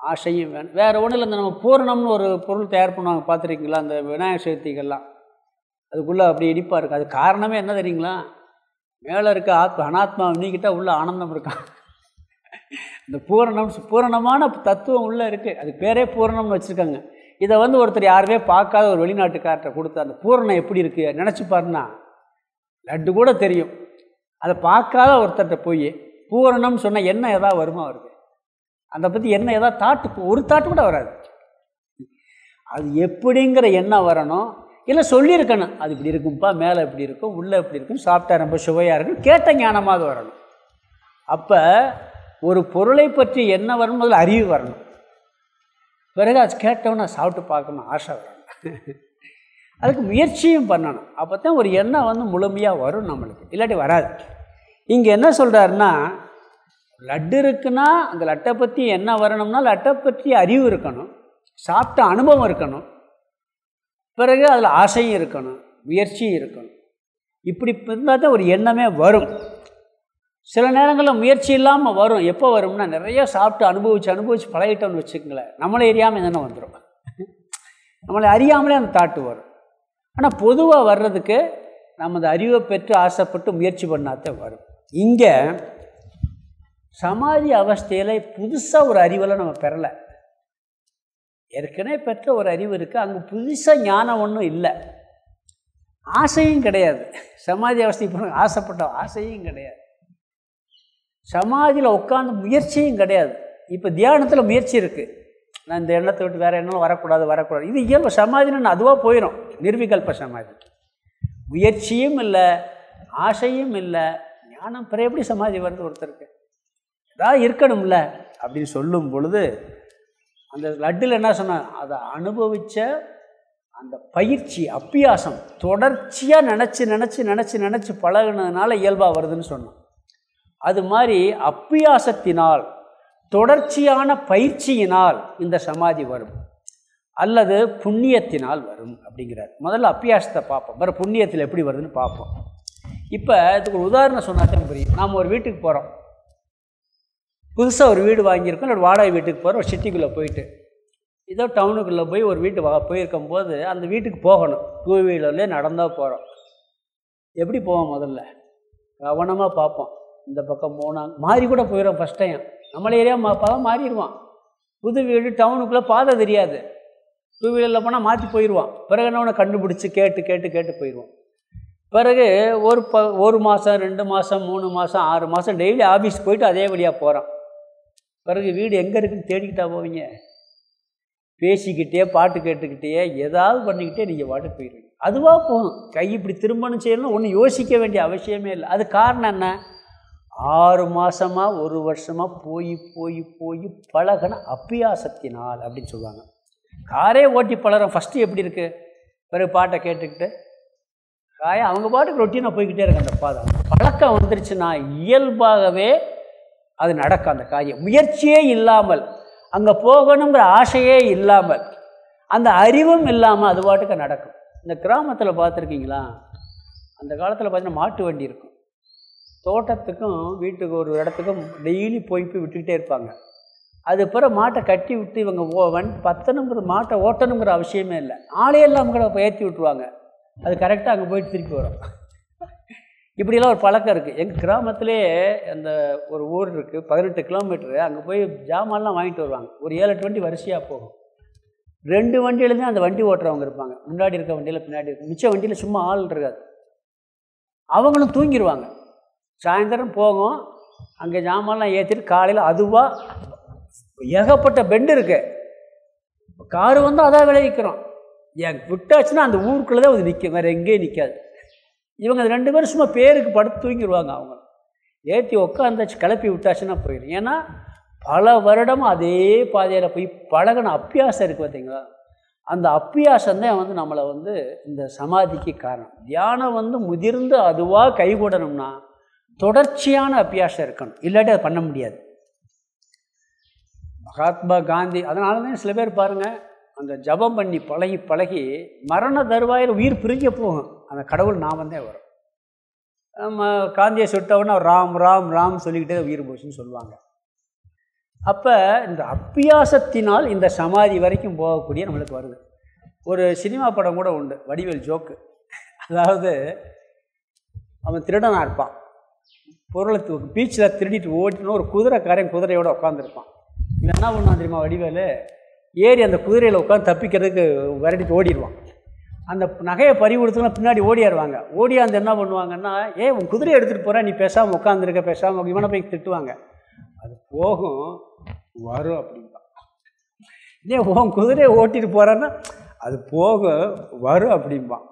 ஆசையும் வேணும் வேறு ஒன்றும் இல்லை இந்த நம்ம பூரணம்னு ஒரு பொருள் தயார் பண்ணுவாங்க பார்த்துருக்கீங்களா? அந்த விநாயகர் சதுர்த்திகள்லாம் அதுக்குள்ளே அப்படி இடிப்பாக இருக்குது அது காரணமே என்ன தெரியுங்களா? மேலே இருக்க ஆத்மா அனாத்மா நீக்கிட்டால் உள்ள ஆனந்தம் இருக்கான் இந்த பூரணம் பூரணமான தத்துவம் உள்ளே இருக்குது அது பேரே பூரணம்னு வச்சுருக்காங்க. இதை வந்து ஒருத்தர் யாருமே பார்க்காத ஒரு வெளிநாட்டுக்கார்ட்ட கொடுத்த அந்த பூரணம் எப்படி இருக்குது நினச்சி பாருன்னா லட்டு கூட தெரியும். அதை பார்க்காத ஒருத்தர்கிட்ட போய் பூரணம்னு சொன்னால் என்ன எதாவது வருமா வருது அதை பற்றி என்ன ஏதாவது தாட்டு ஒரு தாட்டு கூட வராது. அது எப்படிங்கிற எண்ணம் வரணும். இல்லை சொல்லியிருக்கணும். அது இப்படி இருக்கும்ப்பா மேலே இப்படி இருக்கும் உள்ளே இப்படி இருக்கும் சாப்பிட்டா ரொம்ப சுவையாக இருக்கும் கேட்ட ஞானமாக வரணும். அப்போ ஒரு பொருளை பற்றி என்ன வரணும் முதல்ல அறிவு வரணும். பிறகு அது கேட்டவன சாப்பிட்டு பார்க்கணும் ஆசை வரணும். அதுக்கு முயற்சியும் பண்ணணும். அப்போ தான் ஒரு எண்ணம் வந்து முழுமையாக வரும் நம்மளுக்கு. இல்லாட்டி வராது. இங்கே என்ன சொல்கிறாருன்னா லட்டு இருக்குன்னா அந்த லட்டை பற்றி என்ன வரணும்னா லட்டை பற்றி அறிவு இருக்கணும். சாப்பிட்ட அனுபவம் இருக்கணும். பிறகு அதில் ஆசையும் இருக்கணும். முயற்சியும் இருக்கணும். இப்படி இருந்தால் தான் ஒரு எண்ணமே வரும். சில நேரங்களில் முயற்சி இல்லாமல் வரும். எப்போ வரும்னா நிறைய சாப்பிட்டு அனுபவித்து அனுபவித்து பழகிட்டோம்னு வச்சுக்கங்களேன். நம்மளை அறியாமல் தானே வந்துடும் நம்மளை அறியாமலே அந்த தாட்டு வரும். ஆனால் பொதுவாக வர்றதுக்கு நமது அறிவை பெற்று ஆசைப்பட்டு முயற்சி பண்ணாதான் வரும். இங்கே சமாதி அவஸ்தையில் புதுசாக ஒரு அறிவெல்லாம் நம்ம பெறலை. ஏற்கனவே பெற்ற ஒரு அறிவு இருக்குது அங்கே புதுசாக ஞானம் ஒன்றும் இல்லை. ஆசையும் கிடையாது. சமாதி அவஸ்தை போன ஆசைப்பட்ட ஆசையும் கிடையாது. சமாதியில் உட்காந்து முயற்சியும் கிடையாது. இப்போ தியானத்தில் முயற்சி இருக்குது நான் இந்த எண்ணத்தை விட்டு வேறு எண்ணம் வரக்கூடாது வரக்கூடாது. இது இயல்பு. சமாதின்னு அதுவாக போயிடும் நிர்விகல்ப சமாதி. முயற்சியும் இல்லை ஆசையும் இல்லை ஞானம். பிற எப்படி சமாதி வருது ஒருத்தருக்கு? ஏதாவது இருக்கணும்ல. அப்படின்னு சொல்லும் பொழுது அந்த லட்டில் என்ன சொன்ன அதை அனுபவித்த அந்த பயிற்சி அப்பியாசம் தொடர்ச்சியாக நினச்சி நினச்சி நினச்சி நினச்சி பழகினதுனால இயல்பாக வருதுன்னு சொன்னோம் அது மாதிரி அப்பியாசத்தினால் தொடர்ச்சியான பயிற்சியினால் இந்த சமாதி வரும். அல்லது புண்ணியத்தினால் வரும் அப்படிங்கிறார். முதல்ல அப்பியாசத்தை பார்ப்போம். வேறு புண்ணியத்தில் எப்படி வருதுன்னு பார்ப்போம். இப்போ இதுக்கு ஒரு உதாரணம் சொன்னாதான் புரியும் நாம் ஒரு வீட்டுக்கு போகிறோம் புதுசாக ஒரு வீடு வாங்கியிருக்கோம். இல்லை வாடகை வீட்டுக்கு போகிறோம் ஒரு சிட்டிக்குள்ளே போயிட்டு. ஏதோ டவுனுக்குள்ளே போய் ஒரு வீட்டு வா போயிருக்கும் போது அந்த வீட்டுக்கு போகணும். டூ வீலர்லேயே நடந்தால் போகிறோம் எப்படி போவோம் முதல்ல? கவனமாக பார்ப்போம். இந்த பக்கம் போனால் மாறி கூட போயிடும் ஃபஸ்ட் டைம் நம்மள ஏரியா மா மாறிடுவான். புது வீடு டவுனுக்குள்ளே பாதை தெரியாது. டூ வீலரில் போனால் மாற்றி போயிடுவான் பிறகு என்ன கண்டுபிடிச்சி கேட்டு கேட்டு கேட்டு போயிடுவான் பிறகு ஒரு ப ஒரு மாதம் ரெண்டு மாதம் மூணு மாதம் ஆறு மாதம் டெய்லி ஆஃபீஸ் போயிட்டு அதே வழியாக போகிறான் பிறகு வீடு எங்கே இருக்குன்னு தேடிக்கிட்டா போவீங்க. பேசிக்கிட்டே பாட்டு கேட்டுக்கிட்டே ஏதாவது பண்ணிக்கிட்டே நீங்கள் பாட்டுக்கு போயிடுவீங்க அதுவாக போகும். கை இப்படி திரும்பணும் செய்யணும்னு ஒன்றும் யோசிக்க வேண்டிய அவசியமே இல்லை. அது காரணம் என்ன? ஆறு மாதமாக ஒரு வருஷமாக போய் போய் போய் பழகின அப்பியாசத்தினால் அப்படின்னு சொல்லுவாங்க. காரே ஓட்டி பழகிறோம். ஃபஸ்ட்டு எப்படி இருக்குது பிறகு பாட்டை கேட்டுக்கிட்டு காய அவங்க பாட்டுக்கு ரொட்டீனாக போய்கிட்டே இருக்கு அந்த பாதம் பழக்கம் வந்துருச்சுன்னா இயல்பாகவே அது நடக்கும் அந்த காரியம். முயற்சியே இல்லாமல் அங்கே போகணுங்கிற ஆசையே இல்லாமல் அந்த அறிவும் இல்லாமல் அது பாட்டுக்கு நடக்கும். இந்த கிராமத்தில் பார்த்துருக்கீங்களா? அந்த காலத்தில் பார்த்தீங்கன்னா மாட்டு வண்டி இருக்கும். தோட்டத்துக்கும் வீட்டுக்கு ஒரு இடத்துக்கும் டெய்லி போய் போய் விட்டுக்கிட்டே இருப்பாங்க. அது பிறகு மாட்டை கட்டி விட்டு இவங்க ஓ வன் பத்தணுங்கிற மாட்டை ஓட்டணுங்கிற அவசியமே இல்லை. ஆளே எல்லாம் கூட ஏற்றி விட்டுருவாங்க. அது கரெக்டாக அங்கே போயிட்டு திருப்பி வரும். இப்படியெல்லாம் ஒரு பழக்கம் இருக்குது எங்கள் கிராமத்திலே அந்த ஒரு ஊர் இருக்குது பதினெட்டு கிலோமீட்டரு. அங்கே போய் ஜாமான்லாம் வாங்கிட்டு வருவாங்க. ஒரு ஏழு எட்டு வண்டி வரிசையாக போகும். ரெண்டு வண்டியிலேருந்து அந்த வண்டி ஓட்டுறவங்க இருப்பாங்க. முன்னாடி இருக்க வண்டியில் பின்னாடி இருக்கு மிச்ச வண்டியில் சும்மா ஆள் இருக்காது. அவங்களும் தூங்கிடுவாங்க சாயந்தரம் போகும். அங்கே ஜாமான்லாம் ஏற்றிட்டு காலையில் அதுவாக ஏகப்பட்ட பெண்டு இருக்கு. காரு வந்து அதான் விளைவிக்கிறோம். என் விட்டாச்சுன்னா அந்த ஊருக்குள்ளே தான் அது நிற்கும் வேறு எங்கேயும் நிற்காது இவங்க ரெண்டு பேரும் சும்மா பேருக்கு படுத்து தூங்கிடுவாங்க அவங்க. ஏற்றி உட்காந்தாச்சு கிளப்பி விட்டாச்சுன்னா போயிடும் ஏன்னா பல வருடமும் அதே பாதையில் போய் பழகின அப்பியாசம் இருக்குது பார்த்தீங்களா அந்த அப்பியாசம் தான் வந்து நம்மளை வந்து இந்த சமாதிக்கு காரணம். தியானம் வந்து முதிர்ந்து அதுவாக கைகூடணும்னா தொடர்ச்சியான அப்பியாசம் இருக்கணும். இல்லாட்டி அதை பண்ண முடியாது. மகாத்மா காந்தி அதனால தான் சில பேர் பாருங்கள் அந்த ஜபம் பண்ணி பழகி பழகி மரண தருவாயில் உயிர் பிரிஞ்ச போகும். அந்த கடவுள் நாமந்தே வரும். நம்ம காந்தியை சுட்டவுடனே ராம் ராம் ராம் சொல்லிக்கிட்டே உயிர் போச்சுன்னு சொல்லுவாங்க. அப்போ இந்த அப்பியாசத்தினால் இந்த சமாதி வரைக்கும் போகக்கூடிய நம்மளுக்கு வருது. ஒரு சினிமா படம் கூட உண்டு வடிவேல் ஜோக்கு. அதாவது அவன் திருடனாக இருப்பான். பொருளை பீச்சில் திருடிட்டு ஓட்டினு ஒரு குதிரைக்காரன் குதிரையோடு உட்காந்துருப்பான் இவன் என்ன பண்ணுவான் தெரியுமா வடிவேல்? ஏறி அந்த குதிரையில் உட்காந்து தப்பிக்கிறதுக்கு விரட்டிட்டு ஓடிடுவான். அந்த நகையை பறி கொடுத்தோன்னா பின்னாடி ஓடியாருவாங்க ஓடியாந்து என்ன பண்ணுவாங்கன்னா ஏன் உன் குதிரையை எடுத்துகிட்டு போகிற நீ பேசாமல் உட்காந்துருக்க பேசாமல் இவனை போய் திட்டுவாங்க. அது போகும் வரும் அப்படின்பா ஏன் உன் குதிரையை ஓட்டிட்டு போகிறேன்னா அது போகும் வரும் அப்படிம்பான்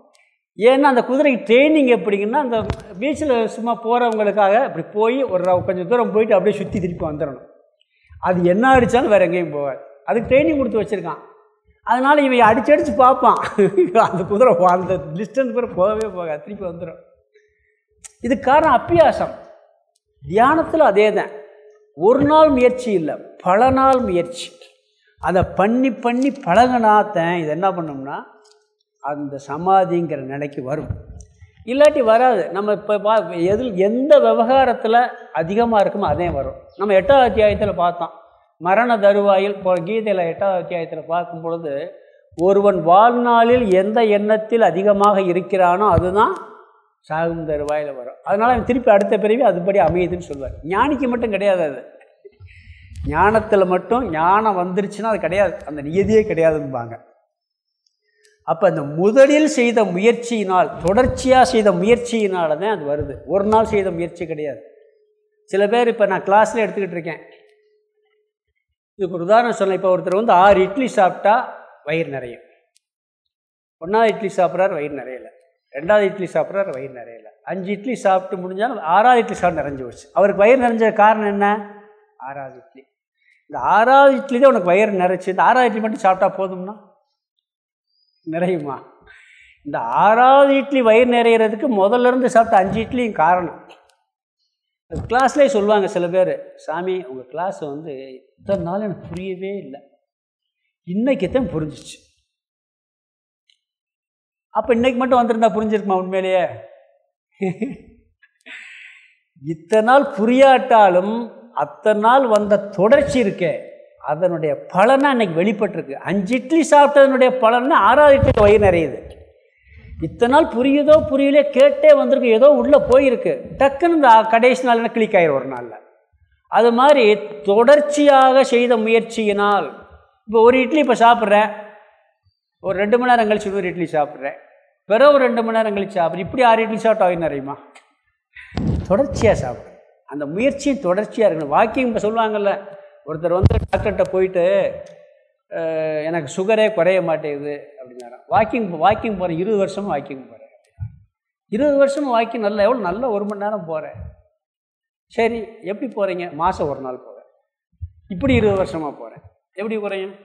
ஏன்னா அந்த குதிரைக்கு ட்ரைனிங் எப்படிங்கன்னா அந்த பீச்சில் சும்மா போகிறவங்களுக்காக இப்படி போய் ஒரு கொஞ்சம் தூரம் போயிட்டு அப்படியே சுற்றி திருப்பி வந்துடணும் அது என்ன அடித்தாலும் வேறு எங்கேயும் போகாது. அதுக்கு ட்ரைனிங் கொடுத்து வச்சுருக்கான். அதனால் இவன் அடிச்சு அடித்து பார்ப்பான். அந்த குதிரை அந்த டிஸ்டன்ஸ் கூட போகவே போகாது. திருப்பி வந்துடும் இது காரணம் அப்பியாசம் தியானத்தில் அதே தான் ஒரு நாள் முயற்சி இல்லை. பல நாள் முயற்சி. அதை பண்ணி பண்ணி பழகினாத்தன் இது என்ன பண்ணோம்னா அந்த சமாதிங்கிற நிலைக்கு வரும். இல்லாட்டி வராது. நம்ம இப்போ பா எதில் எந்த விவகாரத்தில் அதிகமாக இருக்குமோ அதே வரும். நம்ம எட்டாவது அத்தியாயத்தில் பார்த்தோம். மரண தருவாயில் இப்போ கீதையில் எட்டாவது அத்தியாயத்தில் பார்க்கும் பொழுது ஒருவன் வாழ்நாளில் எந்த எண்ணத்தில் அதிகமாக இருக்கிறானோ அதுதான் சாகும் தருவாயில் வரும். அதனால் அவன் திருப்பி அடுத்த பிறவி அதுபடி அமையுதுன்னு சொல்லுவார் ஞானிக்கு மட்டும் கிடையாது அது. ஞானத்தில் மட்டும் ஞானம் வந்துருச்சுன்னா அது கிடையாது. அந்த நியதியே கிடையாதும்பாங்க. அப்போ அந்த முதலில் செய்த முயற்சியினால் தொடர்ச்சியாக செய்த முயற்சியினால தான் அது வருது. ஒரு நாள் செய்த முயற்சி கிடையாது. சில பேர் இப்போ நான் கிளாஸில் எடுத்துக்கிட்டு இருக்கேன். இதுக்கு ஒரு உதாரணம் சொன்னேன் இப்போ ஒருத்தர் வந்து ஆறு இட்லி சாப்பிட்டா வயிறு நிறையும். ஒன்றாவது இட்லி சாப்பிட்றாரு வயிறு நிறையலை. ரெண்டாவது இட்லி சாப்பிட்றாரு வயிறு நிறையலை. அஞ்சு இட்லி சாப்பிட்டு முடிஞ்சாலும் ஆறாவது இட்லி சாப்பிட்டு நிறைஞ்சு போச்சு. அவருக்கு வயிறு நிறைஞ்ச காரணம் என்ன? ஆறாவது இட்லி. இந்த ஆறாவது இட்லி தான் உனக்கு வயிறு நிறைச்சி. இந்த ஆறாவது இட்லி மட்டும் சாப்பிட்டா போதும்னா? நிறையுமா? இந்த ஆறாவது இட்லி வயிறு நிறையிறதுக்கு முதல்ல இருந்து சாப்பிட்ட அஞ்சு இட்லியும் காரணம். கிளாஸ்லேயே சொல்லுவாங்க சில பேர் சாமி உங்கள் கிளாஸ் வந்து இத்தனை நாள் எனக்கு புரியவே இல்லை. இன்றைக்கித்தான் தான் புரிஞ்சிச்சு. அப்போ இன்னைக்கு மட்டும் வந்திருந்தா புரிஞ்சிருக்குமா உண்மையிலேயே? இத்தனை நாள் புரியாட்டாலும் அத்தனை நாள் வந்த தொடர்ச்சி இருக்கே அதனுடைய பலனாக இன்றைக்கி வெளிப்பட்டிருக்கு. அஞ்சு இட்லி சாப்பிட்டதனுடைய பலன்னா ஆறாவது இட்லி வயிறு நிறையுது. இத்தனை நாள் புரியுதோ புரியலையோ கேட்டே வந்திருக்கு. ஏதோ உள்ளே போயிருக்கு. டக்குன்னு இந்த கடைசி நாள் கிளிக் ஆயிரும் ஒரு நாளில். அது மாதிரி தொடர்ச்சியாக செய்த முயற்சியினால் இப்போ ஒரு இட்லி இப்போ சாப்பிட்றேன். ஒரு ரெண்டு மணி நேரம் கழிச்சு ஒரு இட்லி சாப்பிட்றேன். பிறகு ஒரு ரெண்டு மணி நேரம் கழிச்சு சாப்பிட்றேன். இப்படி ஆறு இட்லி சாப்பிட்டா நிறையுமா தொடர்ச்சியாக சாப்பிட்றேன் அந்த முயற்சியும் தொடர்ச்சியாக இருக்கணும் வாக்கிங் இப்போ சொல்லுவாங்கள்ல ஒருத்தர் வந்து டாக்டர்கிட்ட போயிட்டு எனக்கு சுகரே குறைய மாட்டேங்குது. வாக்கிங் வாக்கிங் போகிறேன் இருபது வருஷமும் வாக்கிங் போகிறேன் இருபது வருஷமும் வாக்கிங் நல்லா எவ்வளோ நல்ல ஒரு மணி நேரம் போகிறேன் சரி எப்படி போகிறீங்க மாதம் ஒரு நாள் போகிறேன் இப்படி இருபது வருஷமாக போகிறேன் எப்படி குறையும்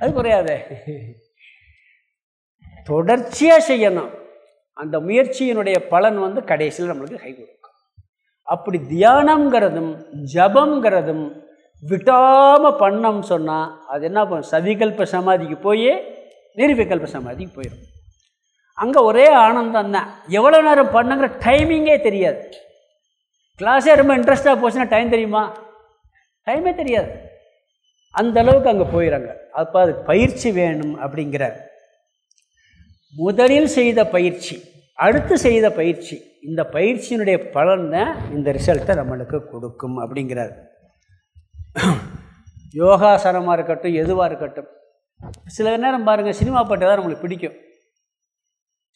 அது குறையாதே தொடர்ச்சியாக செய்யணும். அந்த முயற்சியினுடைய பலன் வந்து கடைசியில் நம்மளுக்கு கை கொடுக்கும். அப்படி தியானங்கிறதும் ஜபங்கிறதும் விட்டாமல் பண்ணோம்னு சொன்னால் அது என்ன பண்ணும்? சவிகல்ப சமாதிக்கு போய் நிர்விகல்ப சமாதிக்கு போயிடும் அங்கே ஒரே ஆனந்தம் தான். எவ்வளோ நேரம் பண்ணுங்கிற டைமிங்கே தெரியாது. கிளாஸே ரொம்ப இன்ட்ரெஸ்டாக போச்சுன்னா டைம் தெரியுமா? டைமே தெரியாது. அந்த அளவுக்கு அங்கே போயிடுறாங்க அப்போ அது பயிற்சி வேணும் அப்படிங்கிறார். முதலில் செய்த பயிற்சி அடுத்து செய்த பயிற்சி இந்த பயிற்சியினுடைய பலன் தான் இந்த ரிசல்ட்டை நம்மளுக்கு கொடுக்கும் அப்படிங்கிறார். [COUGHS] யோகாசனமாக இருக்கட்டும் எதுவாக இருக்கட்டும். சில நேரம் பாருங்கள் சினிமா பாட்டு தான் நம்மளுக்கு பிடிக்கும்.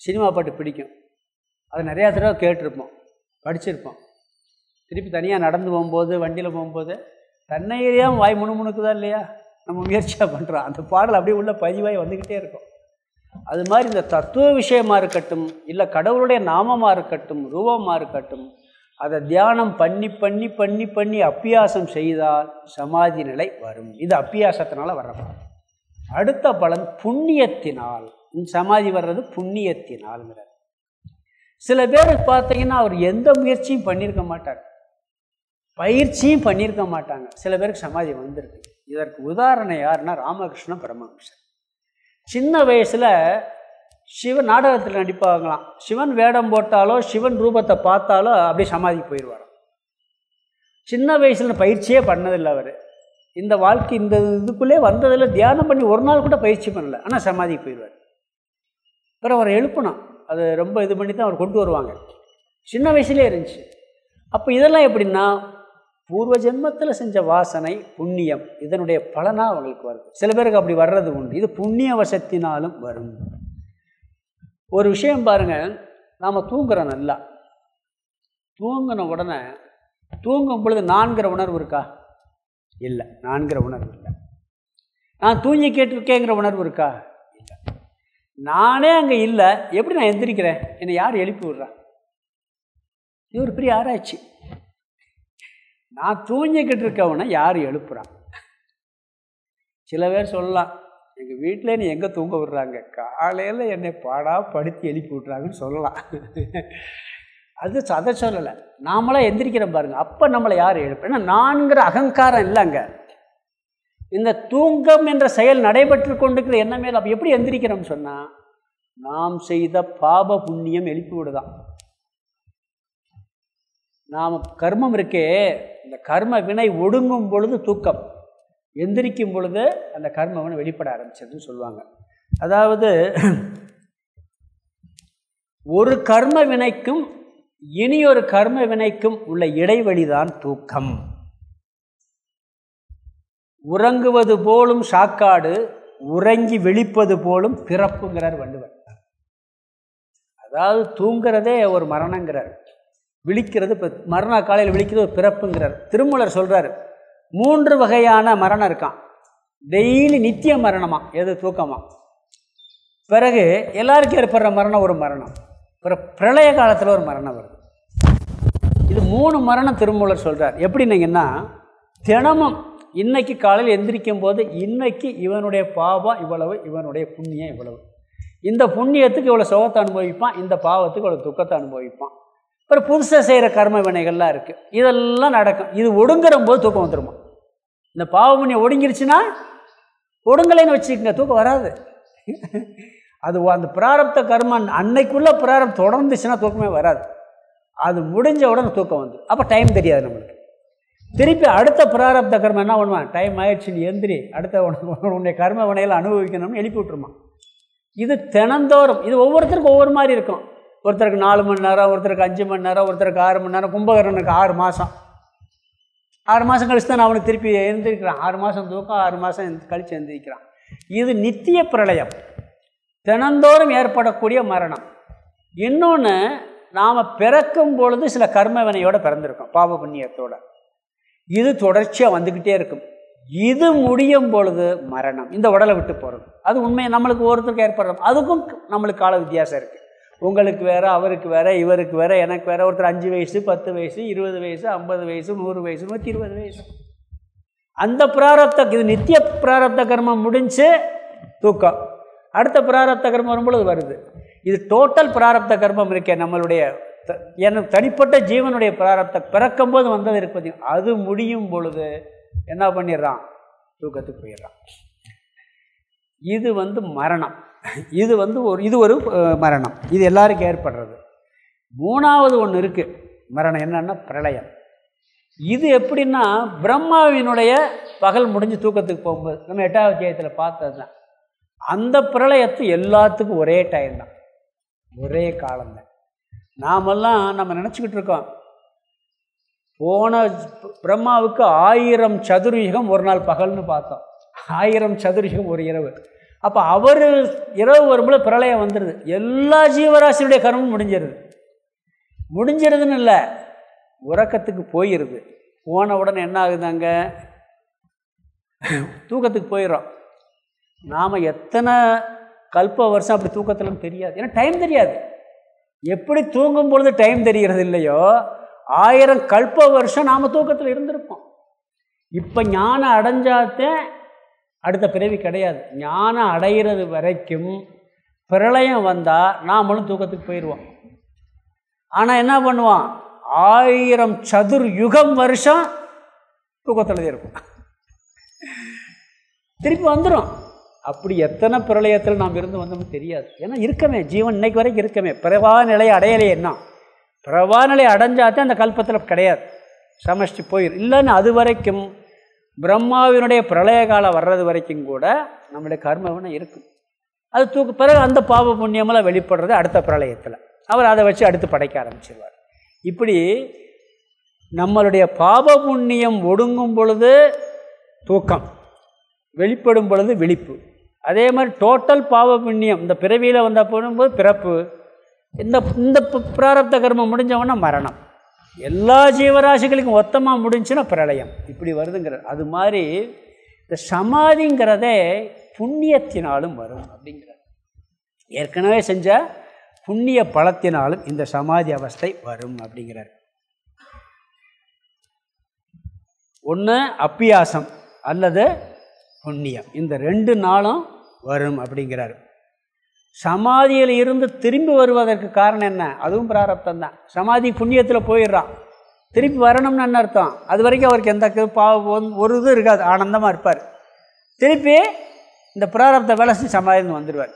சினிமா பாட்டு பிடிக்கும். அதை நிறையா தடவை கேட்டிருப்போம் படிச்சிருப்போம். திருப்பி தனியாக நடந்து போகும்போது வண்டியில் போகும்போது தன்னை வாய் முணுமுணுக்குதா இல்லையா? நம்ம முயற்சியாக பண்ணுறோம் அந்த பாடல் அப்படியே உள்ள பதிவாய் வந்துக்கிட்டே இருக்கும். அது மாதிரி இந்த தத்துவ விஷயமாக இருக்கட்டும் இல்லை கடவுளுடைய நாமமாக இருக்கட்டும் ரூபமாக இருக்கட்டும் அதை தியானம் பண்ணி பண்ணி பண்ணி பண்ணி அப்பியாசம் செய்தால் சமாதி நிலை வரும். இது அப்பியாசத்தினால வர்ற அடுத்த பலன் புண்ணியத்தினால். சமாதி வர்றது புண்ணியத்தினால்ங்கிறார். சில பேருக்கு பார்த்தீங்கன்னா அவர் எந்த முயற்சியும் பண்ணியிருக்க மாட்டார். பயிற்சியும் பண்ணியிருக்க மாட்டாங்க. சில பேருக்கு சமாதி வந்திருக்கு. இதற்கு உதாரணம் யாருன்னா ராமகிருஷ்ண பரமஹம்சர். சின்ன வயசில் சிவன் நாடகத்தில் நடிப்பாங்களாம். சிவன் வேடம் போட்டாலோ சிவன் ரூபத்தை பார்த்தாலோ அப்படியே சமாதி போயிடுவாராம். சின்ன வயசில் பயிற்சியே பண்ணதில்லை அவர். இந்த வாழ்க்கை இந்த இதுக்குள்ளே வந்ததில் தியானம் பண்ணி ஒரு நாள் கூட பயிற்சி பண்ணலை. ஆனால் சமாதிக்கு போயிடுவார். அப்புறம் அவரை எழுப்பணும். அது ரொம்ப இது பண்ணி தான் அவர் கொண்டு வருவாங்க. சின்ன வயசுலேயே இருந்துச்சு. அப்போ இதெல்லாம் எப்படின்னா பூர்வ ஜென்மத்தில் செஞ்ச வாசனை புண்ணியம் இதனுடைய பலனாக அவங்களுக்கு வருது. சில பேருக்கு அப்படி வர்றது உண்டு. இது புண்ணிய வசத்தினாலும் வரும். ஒரு விஷயம் பாருங்கள் நாம் தூங்குறோம் நல்லா. தூங்கின உடனே தூங்கும் பொழுது நான்கிற உணர்வு இருக்கா? இல்லை நான்கிற உணர்வு இல்லை. நான் தூங்கி கேட்டிருக்கேங்கிற உணர்வு இருக்கா? இல்லை. நானே அங்கே இல்லை எப்படி நான் எந்திரிக்கிறேன்? என்னை யார் எழுப்பி விட்றா? இது ஒரு பெரிய ஆராய்ச்சி. நான் தூங்கிக்கிட்டு இருக்கவனை யார் எழுப்புறான் சில பேர் சொல்லலாம் எங்கள் வீட்டில் நீ எங்கே தூங்க விடுறாங்க? காலையில் என்னை பாடா படுத்தி எழுப்பி விட்றாங்கன்னு சொல்லலாம். அது அதை சொல்லலை. நாமளாக எந்திரிக்கிறோம் பாருங்கள் அப்போ நம்மளை யார் எழுப்பு ஏன்னா நான்கிற அகங்காரம் இல்லைங்க. இந்த தூங்கம் என்ற செயல் நடைபெற்று கொண்டிருக்கிற எண்ணமே அப்போ எப்படி எந்திரிக்கிறோம் சொன்னால் நாம் செய்த பாப புண்ணியம் எழுப்பி விடுதான். நாம் கர்மம் இருக்கே. இந்த கர்ம வினை ஒடுங்கும் பொழுது தூக்கம். எந்திரிக்கும் பொழுது அந்த கர்மவன் வெளிப்பட ஆரம்பிச்சதுன்னு சொல்லுவாங்க. அதாவது ஒரு கர்ம வினைக்கும் இனி ஒரு கர்ம வினைக்கும் உள்ள இடைவெளிதான் தூக்கம். உறங்குவது போலும் சாக்காடு உறங்கி வெளிப்பது போலும் பிறப்புங்கிறார் வள்ளுவர். அதாவது தூங்கிறதே ஒரு மரணங்கிறார். விழிக்கிறது இப்போ மரண காலையில் விழிக்கிறது ஒரு பிறப்புங்கிறார். திருமலர் சொல்கிறார் மூன்று வகையான மரணம் இருக்கான். டெய்லி நித்திய மரணமா? எது தூக்கமா? பிறகு எல்லாருக்கும் ஏற்படுற மரணம் ஒரு மரணம். அப்புறம் பிரளய காலத்தில் ஒரு மரணம் வருது. இது மூணு மரணம் திருமூலர் சொல்கிறார் எப்படின்னீங்கன்னா தினமும் இன்னைக்கு காலையில் எந்திரிக்கும் போது இன்னைக்கு இவனுடைய பாவம் இவ்வளவு இவனுடைய புண்ணியம் இவ்வளவு. இந்த புண்ணியத்துக்கு இவ்வளோ சுகத்தை அனுபவிப்பான் இந்த பாவத்துக்கு இவ்வளோ துக்கத்தை அனுபவிப்பான். அப்புறம் புதுசாக செய்கிற கர்ம வினைகள்லாம் இருக்குது இதெல்லாம் நடக்கும். இது ஒடுங்குற போது தூக்கம் வந்துடுமா இந்த பாவமுனியை ஒடுங்கிருச்சுன்னா ஒடுங்கலைன்னு வச்சுக்கோங்க தூக்கம் வராது. அது அந்த பிராரப்த கர்மம் அன்னைக்குள்ளே பிராரம் தொடர்ந்துச்சுன்னா தூக்கமே வராது. அது முடிஞ்ச உடனே தூக்கம் வந்து அப்போ டைம் தெரியாது நம்மளுக்கு. திருப்பி அடுத்த பிராரப்த கர்மம் என்ன பண்ணுவான் டைம் ஆயிடுச்சுன்னு எந்திரி. அடுத்த உன்னுடைய கர்ம வினையில் அனுபவிக்கணும்னு எழுப்பி விட்டுருமா? இது தினந்தோறும். இது ஒவ்வொருத்தருக்கும் ஒவ்வொரு மாதிரி இருக்கும். ஒருத்தருக்கு நாலு மணி நேரம் ஒருத்தருக்கு அஞ்சு மணி நேரம் ஒருத்தருக்கு ஆறு மணி நேரம் கும்பகரனுக்கு ஆறு மாதம் ஆறு மாதம் கழிச்சு தான் அவனுக்கு திருப்பி எழுந்திருக்கிறான். ஆறு மாதம் தூக்கம் ஆறு மாதம் கழித்து எழுந்திருக்கிறான் இது நித்திய பிரளயம். தினந்தோறும் ஏற்படக்கூடிய மரணம். இன்னொன்று நாம் பிறக்கும் பொழுது சில கர்மவினையோடு பிறந்திருக்கோம் பாப புண்ணியத்தோடு. இது தொடர்ச்சியாக வந்துக்கிட்டே இருக்கும். இது முடியும் பொழுது மரணம். இந்த உடலை விட்டு போகிறது அது உண்மையை? நம்மளுக்கு ஒருத்தருக்கு ஏற்படுறோம். அதுக்கும் நம்மளுக்கு கால வித்தியாசம் இருக்குது உங்களுக்கு வேறு அவருக்கு வேறு இவருக்கு வேறு எனக்கு வேறு ஒருத்தர் அஞ்சு வயசு பத்து வயசு இருபது வயசு ஐம்பது வயசு நூறு வயசு நூற்றி இருபது வயசு. அந்த பிராரப்த இது நித்திய பிராரப்த கர்மம் முடிஞ்சு தூக்கம். அடுத்த பிராரப்த கர்மம் வரும்பொழுது வருது. இது டோட்டல் பிராரப்த கர்மம் இருக்கே நம்மளுடைய எனக்கு தனிப்பட்ட ஜீவனுடைய பிராரப்த பிறக்கும் போது வந்தது இருப்பது அது முடியும் பொழுது என்ன பண்ணிடுறான்? தூக்கத்துக்கு போயிடுறான். இது வந்து மரணம். இது வந்து ஒரு இது ஒரு மரணம். இது எல்லாருக்கும் ஏற்படுறது. மூணாவது ஒன்று இருக்குது மரணம் என்னென்னா பிரளயம். இது எப்படின்னா பிரம்மாவினுடைய பகல் முடிஞ்சு தூக்கத்துக்கு போகும்போது நம்ம எட்டாவது ஜெயத்தில் பார்த்தது தான் அந்த பிரளயத்து எல்லாத்துக்கும் ஒரே டைம் தான். ஒரே காலம்தான். நாமெல்லாம் நம்ம நினச்சிக்கிட்டு இருக்கோம். போன பிரம்மாவுக்கு ஆயிரம் சதுர்யுகம் ஒரு நாள் பகல்னு பார்த்தோம். ஆயிரம் சதுர்யுகம் ஒரு இரவு. அப்போ அவர் இரவு வரும்போது பிரளயம் வந்துடுது எல்லா ஜீவராசியுடைய கர்மம் முடிஞ்சிருது. முடிஞ்சிருதுன்னு இல்லை உறக்கத்துக்கு போயிடுது போன உடனே என்ன ஆகுது அங்கே? தூக்கத்துக்கு போயிடும் நாம் எத்தனை கல்ப வருஷம் அப்படி தூக்கத்திலும் தெரியாது. ஏன்னா டைம் தெரியாது. எப்படி தூங்கும் பொழுது டைம் தெரிகிறது இல்லையோ ஆயிரம் கல்ப வருஷம் நாம் தூக்கத்தில் இருந்திருப்போம். இப்போ ஞானம் அடைஞ்சாத்தே அடுத்த பிறவி கிடையாது. ஞானம் அடைகிறது வரைக்கும் பிரளயம் வந்தால் நாமளும் தூக்கத்துக்கு போயிடுவோம் ஆனால் என்ன பண்ணுவான் ஆயிரம் சதுர் யுகம் வருஷம் தூக்கத்தில் இருக்கும் திருப்பி வந்துடும் அப்படி எத்தனை பிரளயத்தில் நாம் இருந்து வந்தோம்னு தெரியாது. ஏன்னா இருக்கமே ஜீவன் இன்னைக்கு வரைக்கும் இருக்கமே. பிரவா நிலை அடையலையே என்ன? பிரவா நிலை அடைஞ்சாதான் அந்த கல்பத்தில் கிடையாது. சமஷ்டி போயிடும் இல்லைன்னு அது வரைக்கும் பிரம்மாவினுடைய பிரளய காலம் வர்றது வரைக்கும் கூட நம்முடைய கர்மவினை இருக்கும் அது தூக்கு பிறகு அந்த பாவ புண்ணியமெல்லாம் வெளிப்படுறது அடுத்த பிரளயத்தில். அவர் அதை வச்சு அடுத்து படைக்க ஆரம்பிச்சிருவார். இப்படி நம்மளுடைய பாப புண்ணியம் ஒடுங்கும் பொழுது தூக்கம் வெளிப்படும் பொழுது விழிப்பு. அதே மாதிரி டோட்டல் பாவ புண்ணியம் இந்த பிறவியில் வந்த போடும்போது பிறப்பு இந்த இந்த பிராரப்த கர்மம் முடிஞ்சவொன்னே மரணம். எல்லா ஜீவராசிகளுக்கும் மொத்தமாக முடிஞ்சுன்னா பிரளயம். இப்படி வருதுங்கிற அது மாதிரி இந்த சமாதிங்கிறதே புண்ணியத்தினாலும் வரும் அப்படிங்கிறார். ஏற்கனவே செஞ்ச புண்ணிய பலத்தினாலும் இந்த சமாதி அவஸ்தை வரும் அப்படிங்கிறார். ஒன்று அப்பியாசம் அல்லது புண்ணியம். இந்த ரெண்டு நாளும் வரும் அப்படிங்கிறார். சமாதியில் இருந்து திரும்பி வருவதற்கு காரணம் என்ன? அதுவும் பிராரப்தம் தான் சமாதி புண்ணியத்தில் போயிடுறான். திருப்பி வரணும்னு என்ன அர்த்தம்? அது வரைக்கும் அவருக்கு எந்த பாவம் ஒரு இது இருக்காது. ஆனந்தமாக இருப்பார். திருப்பி இந்த பிராரப்த வேலை செஞ்சு சமாதின்னு வந்துடுவார்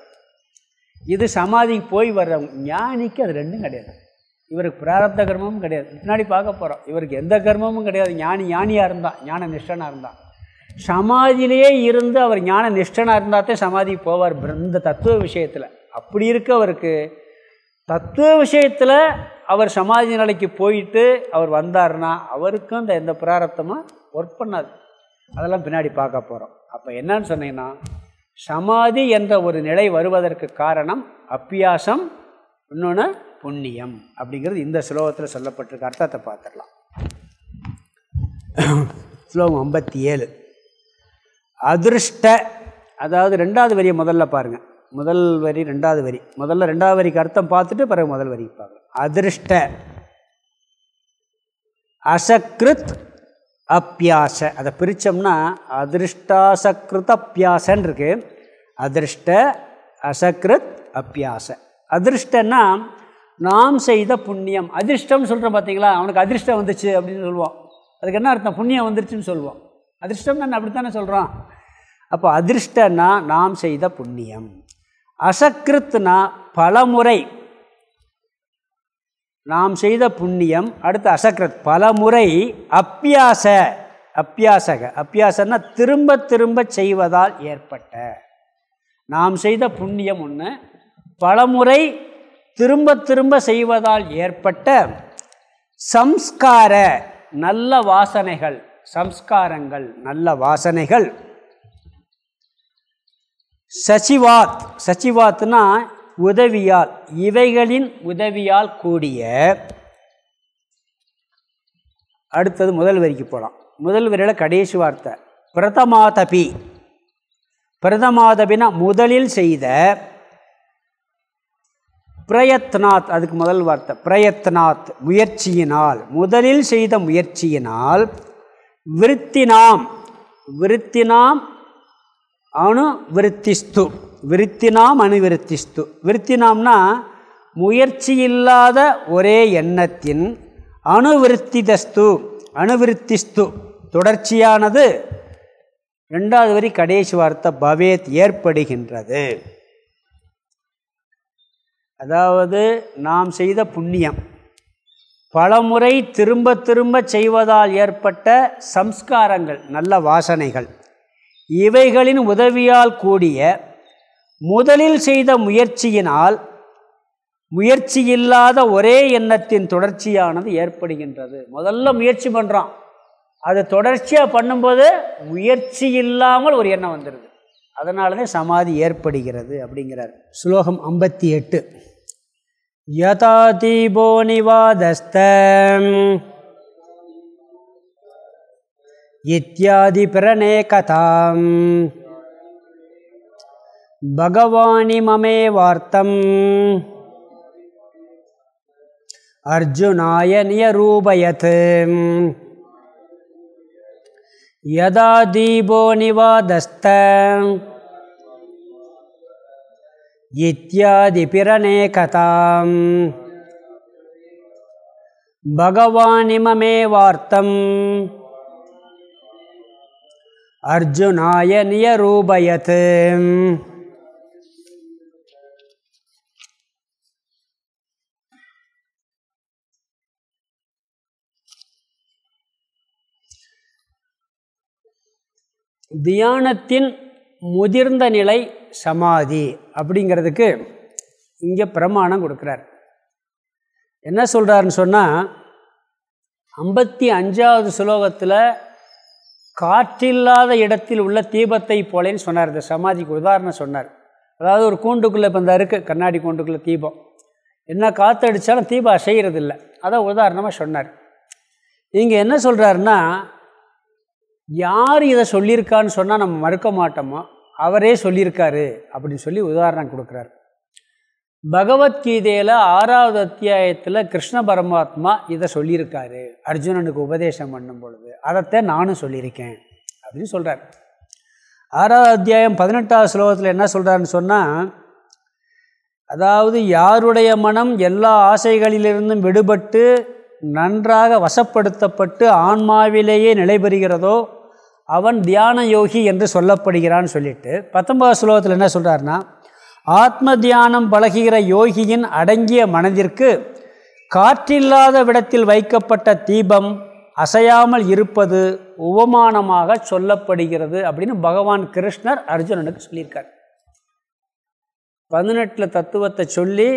இது சமாதிக்கு போய் வர்றவங்க ஞானிக்கு அது ரெண்டும் கிடையாது. இவருக்கு பிராரப்த கர்மமும் கிடையாது. பின்னாடி பார்க்க போகிறோம் இவருக்கு எந்த கர்மமும் கிடையாது. ஞானி ஞானியாக இருந்தான். ஞான நிஷ்டனாக இருந்தான். சமாதியிலேயே இருந்து அவர் ஞான நிஷ்டனாக இருந்தால்தான் சமாதி போவார் இந்த தத்துவ விஷயத்தில். அப்படி இருக்க அவருக்கு. தத்துவ விஷயத்தில் அவர் சமாதி நிலைக்கு போயிட்டு அவர் வந்தாருன்னா அவருக்கும் இந்த எந்த பிராரத்தமாக ஒர்க் பண்ணாது. அதெல்லாம் பின்னாடி பார்க்க போகிறோம் அப்போ என்னன்னு சொன்னீங்கன்னா சமாதி என்ற ஒரு நிலை வருவதற்கு காரணம் அப்பியாசம் இன்னொன்று புண்ணியம் அப்படிங்கிறது இந்த ஸ்லோகத்தில் சொல்லப்பட்டிருக்க. அர்த்தத்தை பார்த்துடலாம். ஸ்லோகம் ஐம்பத்தி ஏழு. அதிருஷ்ட அதாவது ரெண்டாவது வரியை முதல்ல பாருங்கள் முதல் வரி ரெண்டாவது வரி. முதல்ல ரெண்டாவது வரிக்கு அர்த்தம் பார்த்துட்டு பிறகு முதல் வரிக்கு பார்க்கலாம். அதிருஷ்ட. அசக்ருத் அப்பியாச அதை பிரித்தோம்னா அதிருஷ்டாசக்ருத் அப்பியாசன்னு இருக்கு. அதிருஷ்ட அசக்ருத் அப்பியாச அதிருஷ்டன்னா நாம் செய்த புண்ணியம். அதிர்ஷ்டம்னு சொல்கிறோம் பார்த்தீங்களா அவனுக்கு அதிர்ஷ்டம் வந்துச்சு அப்படின்னு சொல்லுவோம். அதுக்கு என்ன அர்த்தம்? புண்ணியம் வந்துருச்சுன்னு சொல்லுவோம். அதிர்ஷ்டம் நான் அப்படித்தானே சொல்கிறோம் அப்போ அதிர்ஷ்டன்னா நாம் செய்த புண்ணியம். அசக்கிருத்னா பலமுறை நாம் செய்த புண்ணியம் அடுத்து அசக்கிருத் பலமுறை அப்பியாச அப்பியாசக அப்பியாசன்னா திரும்ப திரும்ப செய்வதால் ஏற்பட்ட. நாம் செய்த புண்ணியம் ஒன்று பலமுறை திரும்ப திரும்ப செய்வதால் ஏற்பட்ட சம்ஸ்கார நல்ல வாசனைகள். சம்ஸ்காரங்கள் நல்ல வாசனைகள். சசிவாத் சசிவாத்னா உதவியால் இவைகளின் உதவியால் கூடிய அடுத்தது முதல் வரிக்கு போகலாம் முதல் வரியில் கடைசி வார்த்தை பிரதமாதபி. பிரதமாதபினா முதலில் செய்த பிரயத்னாத் அதுக்கு முதல் வார்த்தை பிரயத்னாத் முயற்சியினால். முதலில் செய்த முயற்சியினால் விருத்தினாம். விருத்தினாம் அணு விருத்திஸ்து. விருத்தினாம் அணுவிருத்திஸ்து விருத்தினாம்னா முயற்சி இல்லாத ஒரே எண்ணத்தின் அணுவிருத்திதஸ்து அணுவிருத்திஸ்து தொடர்ச்சியானது ரெண்டாவது வரி கடைசி வார்த்தை பவேத் ஏற்படுகின்றது. அதாவது நாம் செய்த புண்ணியம். பலமுறை திரும்ப திரும்ப செய்வதால் ஏற்பட்ட சம்ஸ்காரங்கள் நல்ல வாசனைகள் இவைகளின் உதவியால் கூடிய முதலில் செய்த முயற்சியினால் முயற்சி இல்லாத ஒரே எண்ணத்தின் தொடர்ச்சியானது ஏற்படுகின்றது. முதல்ல முயற்சி பண்ணுறான் அது தொடர்ச்சியாக பண்ணும்போது முயற்சி இல்லாமல் ஒரு எண்ணம் வந்துடுது அதனால தான் சமாதி ஏற்படுகிறது அப்படிங்கிறார். ஸ்லோகம் ஐம்பத்தி எட்டு. यथा दीपो निवादस्त इत्यादिप्रणे कथाम् भगवानि ममेवार्तम् अर्जुनाय नियरूपयत् यदा दीपो निवादस्त இத்தியாதி பிரநேகதாம் பகவானிமமே வார்த்தம் அர்ஜுனாய நியரூபயத் தியானத்தின் முதிர்ந்த நிலை சமாதி அப்படிங்கிறதுக்கு இங்கே பிரமாணம் கொடுக்குறார். என்ன சொல்கிறாருன்னு சொன்னால் ஐம்பத்தி அஞ்சாவது சுலோகத்தில் காற்றில்லாத இடத்தில் உள்ள தீபத்தை போலேன்னு சொன்னார். இந்த சமாதிக்கு உதாரணம் சொன்னார். அதாவது ஒரு கூண்டுக்குள்ளே இப்போ இந்த இருக்குது கண்ணாடி கூண்டுக்குள்ளே தீபம். என்ன காற்றடித்தாலும் தீபம் அசைகிறதில்ல அதை உதாரணமாக சொன்னார். இங்கே என்ன சொல்கிறாருன்னா யார் இதை சொல்லியிருக்கான்னு சொன்னால் நம்ம மறுக்க மாட்டோமோ? அவரே சொல்லியிருக்காரு அப்படின்னு சொல்லி உதாரணம் கொடுக்குறாரு. பகவத்கீதையில் ஆறாவது அத்தியாயத்தில் கிருஷ்ண பரமாத்மா இதை சொல்லியிருக்காரு. அர்ஜுனனுக்கு உபதேசம் பண்ணும் பொழுது அதைத்தான் நானும் சொல்லியிருக்கேன் அப்படின்னு சொல்கிறார் ஆறாவது அத்தியாயம் பதினெட்டாவது ஸ்லோகத்தில் என்ன சொல்கிறாருன்னு சொன்னால் அதாவது யாருடைய மனம் எல்லா ஆசைகளிலிருந்தும் விடுபட்டு நன்றாக வசப்படுத்தப்பட்டு ஆன்மாவிலேயே நிலை பெறுகிறதோ அவன் தியான யோகி என்று சொல்லப்படுகிறான்னு சொல்லிட்டு பத்தொன்பது ஸ்லோகத்தில் என்ன சொல்கிறாருன்னா ஆத்ம தியானம் பழகுகிற யோகியின் அடங்கிய மனதிற்கு காற்றில்லாத விடத்தில் வைக்கப்பட்ட தீபம் அசையாமல் இருப்பது உபமானமாக சொல்லப்படுகிறது அப்படின்னு பகவான் கிருஷ்ணர் அர்ஜுனனுக்கு சொல்லியிருக்கார். பதினெட்டில் தத்துவத்தை சொல்லி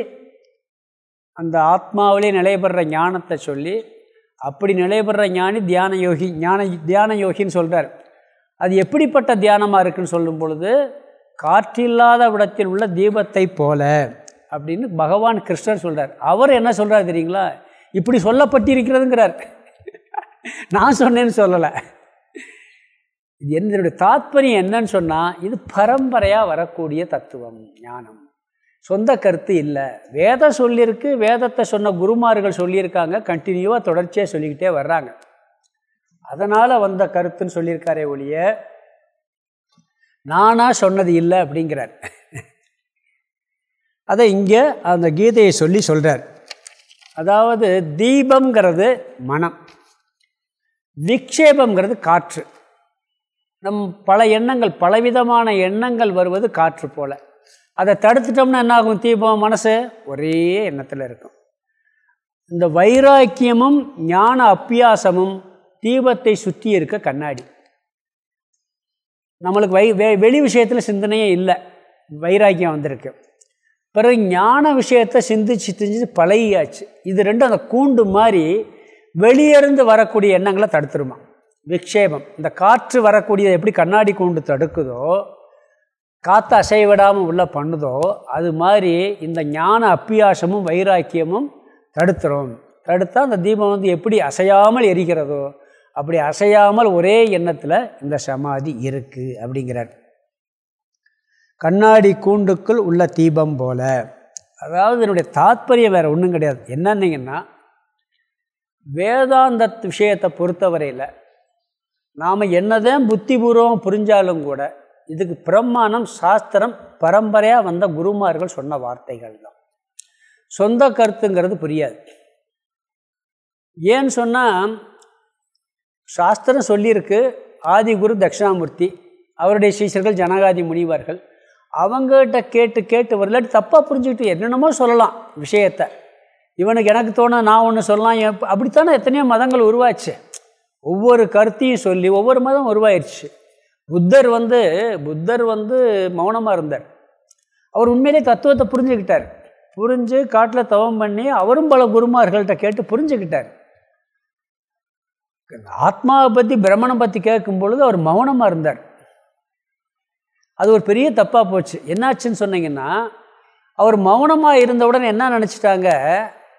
அந்த ஆத்மாவிலே நிலைபெற ஞானத்தை சொல்லி அப்படி நிலைபெற ஞானி தியான யோகி ஞான தியான யோகின்னு சொல்கிறார் அது எப்படிப்பட்ட தியானமாக இருக்குன்னு சொல்லும் பொழுது காற்றில்லாத விடத்தில் உள்ள தீபத்தை போல அப்படின்னு பகவான் கிருஷ்ணர் சொல்கிறார் அவர் என்ன சொல்கிறார் தெரியுங்களா? இப்படி சொல்லப்பட்டிருக்கிறதுங்கிறார். நான் சொன்னேன்னு சொல்லலை. இது என்னுடைய தாத்பரியம் என்னன்னு சொன்னால் இது பரம்பரையாக வரக்கூடிய தத்துவம் ஞானம். சொந்த கருத்து இல்லை. வேதம் சொல்லியிருக்கு வேதத்தை சொன்ன குருமார்கள் சொல்லியிருக்காங்க கண்டினியூவாக தொடர்ச்சியாக சொல்லிக்கிட்டே வர்றாங்க. அதனால் வந்த கருத்துன்னு சொல்லியிருக்காரே ஒழிய நானாக சொன்னது இல்லை அப்படிங்கிறார். அதை இங்கே அந்த கீதையை சொல்லி சொல்கிறார் அதாவது தீபம்ங்கிறது மனம் விக்ஷேபங்கிறது காற்று. நம் பல எண்ணங்கள் பலவிதமான எண்ணங்கள் வருவது காற்று போல். அதை தடுத்துட்டோம்னா என்னாகும் தீபம் மனசு? ஒரே எண்ணத்தில் இருக்கும். இந்த வைராக்கியமும் ஞான அப்பியாசமும் தீபத்தை சுற்றி இருக்க கண்ணாடி. நம்மளுக்கு வை வெ வெளி விஷயத்தில் சிந்தனையே இல்லை. வைராக்கியம் வந்திருக்கு. பிறகு ஞான விஷயத்தை சிந்திச்சு சிந்திச்சு பழகியாச்சு. இது ரெண்டும் அந்த கூண்டு மாதிரி வெளியிருந்து வரக்கூடிய எண்ணங்களை தடுத்துருமா? விக்ஷேபம். இந்த காற்று வரக்கூடியதை எப்படி கண்ணாடி கூண்டு தடுக்குதோ காற்று அசைவிடாமல் உள்ள பண்ணுதோ அது மாதிரி இந்த ஞான அப்பியாசமும் வைராக்கியமும் தடுத்துரும். தடுத்தால் அந்த தீபம் வந்து எப்படி அசையாமல் எரிகிறதோ அப்படி அசையாமல் ஒரே எண்ணத்தில் இந்த சமாதி இருக்குது அப்படிங்கிறார். கண்ணாடி கூண்டுக்குள் உள்ள தீபம் போல. அதாவது என்னுடைய தாத்பரியம் வேறு ஒன்றும் கிடையாது. என்னன்னீங்கன்னா வேதாந்த விஷயத்தை பொறுத்தவரையில் நாம் என்னதான் புத்திபூர்வம் புரிஞ்சாலும் கூட இதுக்கு பிரமாணம் சாஸ்திரம் பரம்பரையாக வந்த குருமார்கள் சொன்ன வார்த்தைகள் தான். சொந்த கருத்துங்கிறது புரியாது. ஏன்னு சொன்னால் சாஸ்திரம் சொல்லியிருக்கு ஆதிகுரு தட்சிணாமூர்த்தி அவருடைய சீசர்கள் ஜனகாதி முனிவர்கள் அவங்ககிட்ட கேட்டு கேட்டு வரல தப்பாக புரிஞ்சுக்கிட்டு என்னென்னமோ சொல்லலாம் விஷயத்தை. இவனுக்கு எனக்கு தோண நான் ஒன்று சொல்லலாம் அப்படித்தானே எத்தனையோ மதங்கள் உருவாச்சு. ஒவ்வொரு கருத்தையும் சொல்லி ஒவ்வொரு மதம் உருவாயிருச்சு. புத்தர் வந்து புத்தர் வந்து மௌனமாக இருந்தார். அவர் உண்மையிலே தத்துவத்தை புரிஞ்சுக்கிட்டார். புரிஞ்சு காட்டில் தவம் பண்ணி அவரும் பல குருமார்கள்ட்ட கேட்டு புரிஞ்சுக்கிட்டார். ஆத்மாவை பற்றி பிரம்மணம் பற்றி கேட்கும் பொழுது அவர் மௌனமாக இருந்தார். அது ஒரு பெரிய தப்பாக போச்சு. என்னாச்சுன்னு சொன்னீங்கன்னா அவர் மௌனமாக இருந்தவுடன் என்ன நினச்சிட்டாங்க?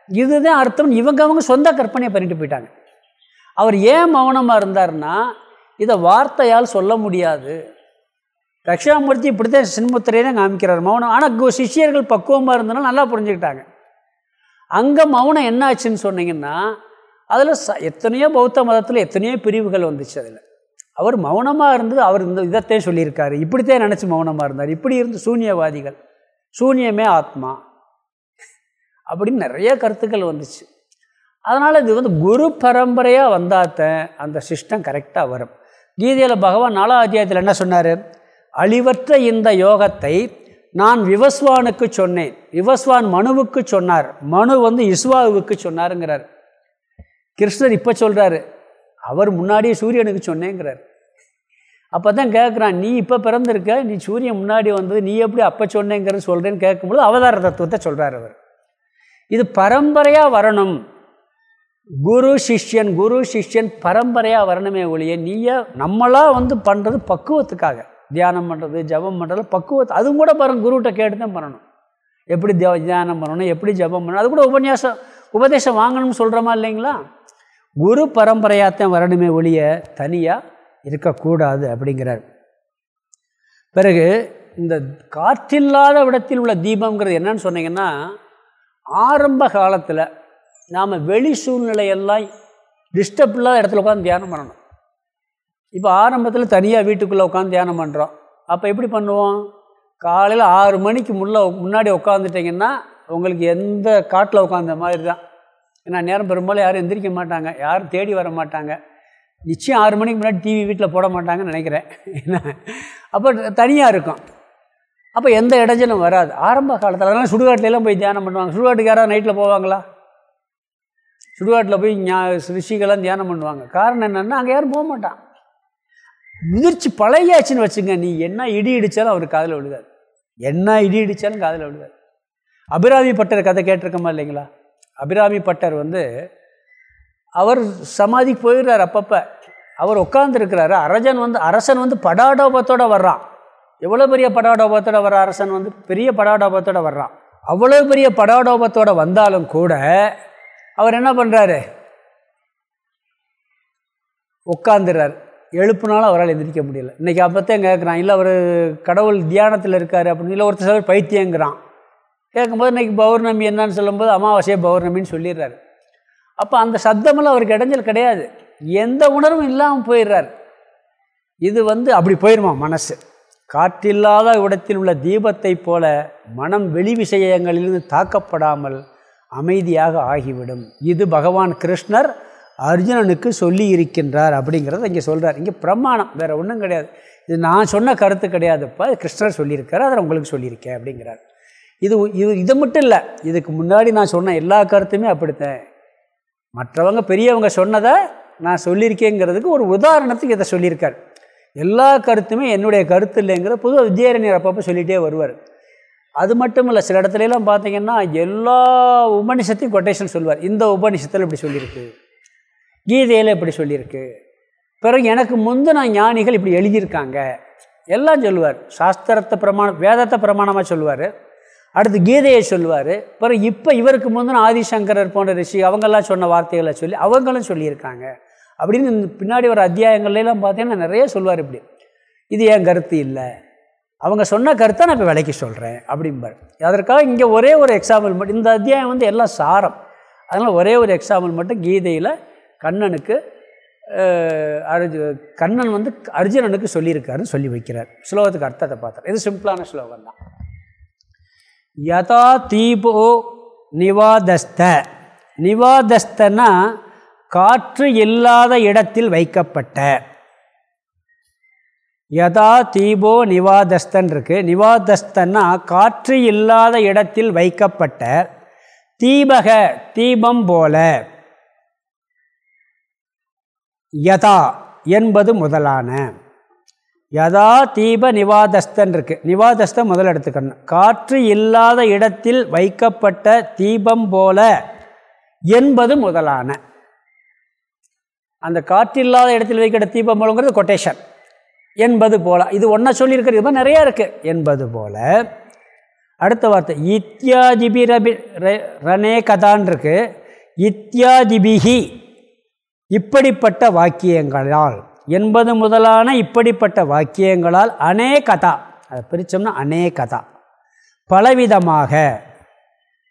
இதுதான் அர்த்தம். இவங்க அவங்க சொந்த கற்பனையை பண்ணிட்டு போயிட்டாங்க. அவர் ஏன் மௌனமாக இருந்தார்னா இதை வார்த்தையால் சொல்ல முடியாது. தட்சிணாமூர்த்தி இப்படித்தான் சின்முத்திரையே காமிக்கிறார் மௌனம். ஆனால் சிஷியர்கள் பக்குவமாக இருந்தனால நல்லா புரிஞ்சுக்கிட்டாங்க. அங்கே மௌனம் என்னாச்சுன்னு சொன்னீங்கன்னா அதில் ச எத்தனையோ பௌத்த மதத்தில் எத்தனையோ பிரிவுகள் வந்துச்சு அதில். அவர் மௌனமாக இருந்து அவர் இந்த இதைத்தே சொல்லியிருக்காரு. இப்படித்தான் நினச்சி மௌனமாக இருந்தார். இப்படி இருந்து சூன்யவாதிகள் சூன்யமே ஆத்மா அப்படின்னு நிறைய கருத்துக்கள் வந்துச்சு. அதனால் இது வந்து குரு பரம்பரையாக வந்தாத்தன் அந்த சிஸ்டம் கரெக்டாக வரும். கீதையில் பகவான் நாலா அத்தியாயத்தில் என்ன சொன்னார்? அழிவற்ற இந்த யோகத்தை நான் விவஸ்வானுக்கு சொன்னேன். விவஸ்வான் மனுவுக்கு சொன்னார். மனு வந்து இஸ்வாவுக்கு சொன்னாருங்கிறார். கிருஷ்ணர் இப்போ சொல்கிறாரு அவர் முன்னாடியே சூரியனுக்கு சொன்னேங்கிறார். அப்போ தான் கேட்குறான் நீ இப்போ பிறந்திருக்க நீ சூரியன் முன்னாடி வந்தது நீ எப்படி அப்போ சொன்னேங்கிறது சொல்கிறேன்னு கேட்கும்போது அவதார தத்துவத்தை சொல்கிறார் அவர். இது பரம்பரையாக வரணும். குரு சிஷ்யன் குரு சிஷ்யன் பரம்பரையாக வரணுமே ஒழிய நீயே நம்மளாக வந்து பண்ணுறது பக்குவத்துக்காக. தியானம் பண்ணுறது ஜபம் பண்ணுறது பக்குவத்து அதுவும் கூட பாருங்கள் குருகிட்ட கேட்டு தான் பண்ணணும். எப்படி தியானம் பண்ணணும் எப்படி ஜபம் பண்ணணும் அது கூட உபன்யாசம் உபதேசம் வாங்கணும்னு சொல்கிறோமா இல்லைங்களா? குரு பரம்பரையாகத்தான் வரணுமே ஒழிய தனியாக இருக்கக்கூடாது அப்படிங்கிறார். பிறகு இந்த காற்றில்லாத இடத்தில் உள்ள தீபங்கிறது என்னன்னு சொன்னீங்கன்னா ஆரம்ப காலத்தில் நாம் வெளி சூழ்நிலையெல்லாம் டிஸ்டர்ப் இல்லாத இடத்துல உட்காந்து தியானம் பண்ணணும். இப்போ ஆரம்பத்தில் தனியாக வீட்டுக்குள்ளே உட்காந்து தியானம் பண்ணுறோம் அப்போ எப்படி பண்ணுவோம்? காலையில் ஆறு மணிக்கு முள்ள முன்னாடி உட்காந்துட்டிங்கன்னா உங்களுக்கு எந்த காட்டில் உட்காந்த மாதிரி தான். ஏன்னா நேரம் பெரும்பாலும் யாரும் எந்திரிக்க மாட்டாங்க யாரும் தேடி வர மாட்டாங்க. நிச்சயம் ஆறு மணிக்கு முன்னாடி டிவி வீட்டில் போட மாட்டாங்கன்னு நினைக்கிறேன். என்ன அப்போ தனியாக இருக்கும். அப்போ எந்த இடைஞ்சலும் வராது. ஆரம்ப காலத்தில் அதனால் சுடுகாட்டிலலாம் போய் தியானம் பண்ணுவாங்க. சுடுகாட்டுக்கு யாராவது நைட்டில் போவாங்களா? சுடுகாட்டில் போய் ஞா ரிஷிகள்லாம் தியானம் பண்ணுவாங்க. காரணம் என்னென்னா அங்கே யாரும் போக மாட்டான். முதிர்ச்சி பழையாச்சுன்னு வச்சுங்க நீ என்ன இடி இடித்தாலும் அவர் காதில் விழுகாது. என்ன இடி இடித்தாலும் காதில் விழுகாது. அபிராமி பட்டர் கதை கேட்டிருக்கமா இல்லைங்களா? அபிராமி பட்டர் வந்து அவர் சமாதிக்கு போயிடுறார் அப்பப்போ. அவர் உட்காந்துருக்கிறாரு அரசன் வந்து அரசன் வந்து படாடோபத்தோடு வர்றான். எவ்வளோ பெரிய படாடோபத்தோடு வர்ற அரசன் வந்து பெரிய படாடோபத்தோடு வர்றான். அவ்வளோ பெரிய படாடோபத்தோடு வந்தாலும் கூட அவர் என்ன பண்ணுறாரு உட்காந்துறார் எழுப்புனாலும் அவரால் எந்திரிக்க முடியல. இன்றைக்கி அப்போத்தான் கேட்குறான் இல்லை அவர் கடவுள் தியானத்தில் இருக்கார் அப்படின்னு இல்லை ஒருத்தர் சிலர் பைத்தியங்கிறான். கேட்கும்போது இன்றைக்கி பௌர்ணமி என்னன்னு சொல்லும்போது அமாவாசையே பௌர்ணமின்னு சொல்லிடுறாரு. அப்போ அந்த சத்தமெல்லாம் அவருக்கு இடைஞ்சல் கிடையாது. எந்த உணர்வும் இல்லாமல் போயிடுறார். இது வந்து அப்படி போயிடுமா மனசு? காற்றில்லாத இடத்தில் உள்ள தீபத்தை போல மனம் வெளி விஷயங்களிலிருந்து தாக்கப்படாமல் அமைதியாக ஆகிவிடும். இது பகவான் கிருஷ்ணர் அர்ஜுனனுக்கு சொல்லி இருக்கின்றார் அப்படிங்கிறத இங்கே சொல்கிறார் இங்கே பிரமாணம் வேறு ஒன்றும் கிடையாது. இது நான் சொன்ன கருத்து கிடையாதுப்பா கிருஷ்ணர் சொல்லியிருக்கார் அதை உங்களுக்கு சொல்லியிருக்கேன் அப்படிங்கிறார். இது இது இது மட்டும் இல்லை. இதுக்கு முன்னாடி நான் சொன்ன எல்லா கருத்துமே அப்படித்தான். மற்றவங்க பெரியவங்க சொன்னதை நான் சொல்லியிருக்கேங்கிறதுக்கு ஒரு உதாரணத்துக்கு இதை சொல்லியிருக்கார். எல்லா கருத்துமே என்னுடைய கருத்து இல்லைங்கிற பொதுவாக வித்யாரணியர் அப்பப்போ சொல்லிகிட்டே வருவார். அது மட்டும் இல்லை சில இடத்துலலாம் பார்த்தீங்கன்னா எல்லா உபனிஷத்தையும் கொட்டேஷன் சொல்லுவார். இந்த உபனிஷத்தில் இப்படி சொல்லியிருக்கு. கீதையில் இப்படி சொல்லியிருக்கு. பிறகு எனக்கு முந்தின ஞானிகள் இப்படி எழுதியிருக்காங்க. எல்லாம் சொல்லுவார். சாஸ்திரத்தை பிரமாணம் வேதத்தை பிரமாணமாக சொல்லுவார். அடுத்து கீதையை சொல்லுவார். பிறகு இப்போ இவருக்கு முந்தின ஆதிசங்கரர் போன்ற ரிஷி அவங்கெல்லாம் சொன்ன வார்த்தைகளை சொல்லி அவங்களும் சொல்லியிருக்காங்க. அப்படின்னு பின்னாடி வர அத்தியாயங்கள்லாம் பார்த்தீங்கன்னா நிறைய சொல்லுவார் இப்படி. இது என் கருத்து இல்லை? அவங்க சொன்ன கருத்தை நான் இப்போ விலைக்கு சொல்கிறேன் அப்படிம்பார். அதற்காக இங்கே ஒரே ஒரு எக்ஸாம்பிள் மட்டும் இந்த அத்தியாயம் வந்து எல்லாம் சாரம். அதனால் ஒரே ஒரு எக்ஸாம்பிள் மட்டும் கீதையில் கண்ணனுக்கு அர்ஜு கண்ணன் வந்து அர்ஜுனனுக்கு சொல்லியிருக்காருன்னு சொல்லி வைக்கிறார். ஸ்லோகத்துக்கு அர்த்தத்தை பார்த்தார் இது சிம்பிளான ஸ்லோகம் தான் யதா தீபோ நிவாதஸ்த. நிவாதஸ்தனா காற்று இல்லாத இடத்தில் வைக்கப்பட்ட. யதா தீபோ நிவாதஸ்தன் இருக்கு. நிவாதஸ்தன்னா காற்று இல்லாத இடத்தில் வைக்கப்பட்ட தீபக தீபம் போல. யதா என்பது முதலான. யதா தீப நிவாதஸ்தன் இருக்குது நிவாதஸ்தன் முதல் எடுத்துக்கணும். காற்று இல்லாத இடத்தில் வைக்கப்பட்ட தீபம் போல என்பது முதலான. அந்த காற்று இல்லாத இடத்தில் வைக்கிற தீபம் போலங்கிறது கொட்டேஷன் என்பது போல. இது ஒன்றா சொல்லியிருக்கிறது இது மாதிரி நிறையா இருக்குது என்பது போல. அடுத்த வார்த்தை. இத்தியாதிபி ரபி ரனே கதான் இருக்குது இத்தியாதிபிகி இப்படிப்பட்ட வாக்கியங்களால். என்பது முதலான இப்படிப்பட்ட வாக்கியங்களால் அநேகதா அதை பிரித்தோம்னா அநேகதா பலவிதமாக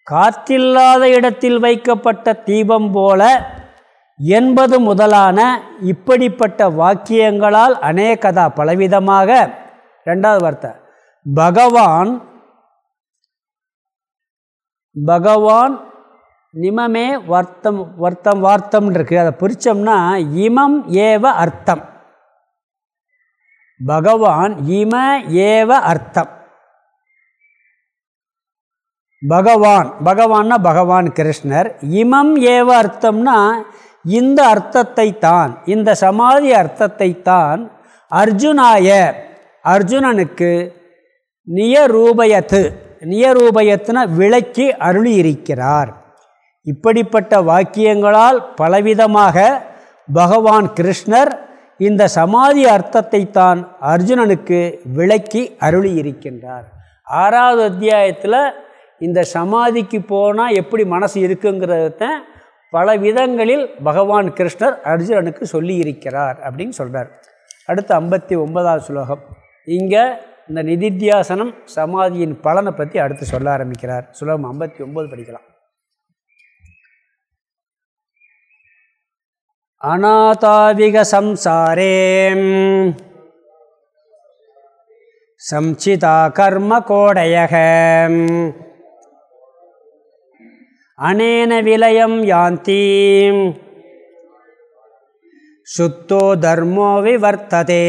காற்றில்லாத இடத்தில் வைக்கப்பட்ட தீபம் போல என்பது முதலான இப்படிப்பட்ட வாக்கியங்களால் அநேகதா பலவிதமாக ரெண்டாவது வார்த்தை. பகவான் பகவான் நிமமே வர்த்தம் வர்த்தம் வார்த்தம் இருக்குது அதை பிரித்தோம்னா இமம் ஏவ அர்த்தம். பகவான் இம ஏவ அர்த்தம். பகவான் பகவான்னா பகவான் கிருஷ்ணர். இமம் ஏவ அர்த்தம்னா இந்த அர்த்தத்தை தான் இந்த சமாதி அர்த்தத்தை தான் அர்ஜுனாய அர்ஜுனனுக்கு நியரூபயத்து நியரூபயத்துன விளக்கி அருளி இருக்கிறார் இப்படிப்பட்ட வாக்கியங்களால் பலவிதமாக பகவான் கிருஷ்ணர் இந்த சமாதி அர்த்தத்தை தான் அர்ஜுனனுக்கு விளக்கி அருளி இருக்கின்றார் ஆறாவது அத்தியாயத்தில் இந்த சமாதிக்கு போனால் எப்படி மனசு இருக்குங்கிறத பல விதங்களில் பகவான் கிருஷ்ணர் அர்ஜுனனுக்கு சொல்லி இருக்கிறார் அப்படின்னு சொல்கிறார் அடுத்து ஐம்பத்தி ஒன்பதாவது ஸ்லோகம். இங்கே இந்த நிதித்தியாசனம் சமாதியின் பலனை பற்றி அடுத்து சொல்ல ஆரம்பிக்கிறார். சுலகம் ஐம்பத்தி ஒம்பது படிக்கலாம். அநாதாவிக சம்சாரே சம்சிதா கர்ம கோடயக அனேன விலயம் யாந்தி. சுத்தோ தர்மோ விவர்த்ததே.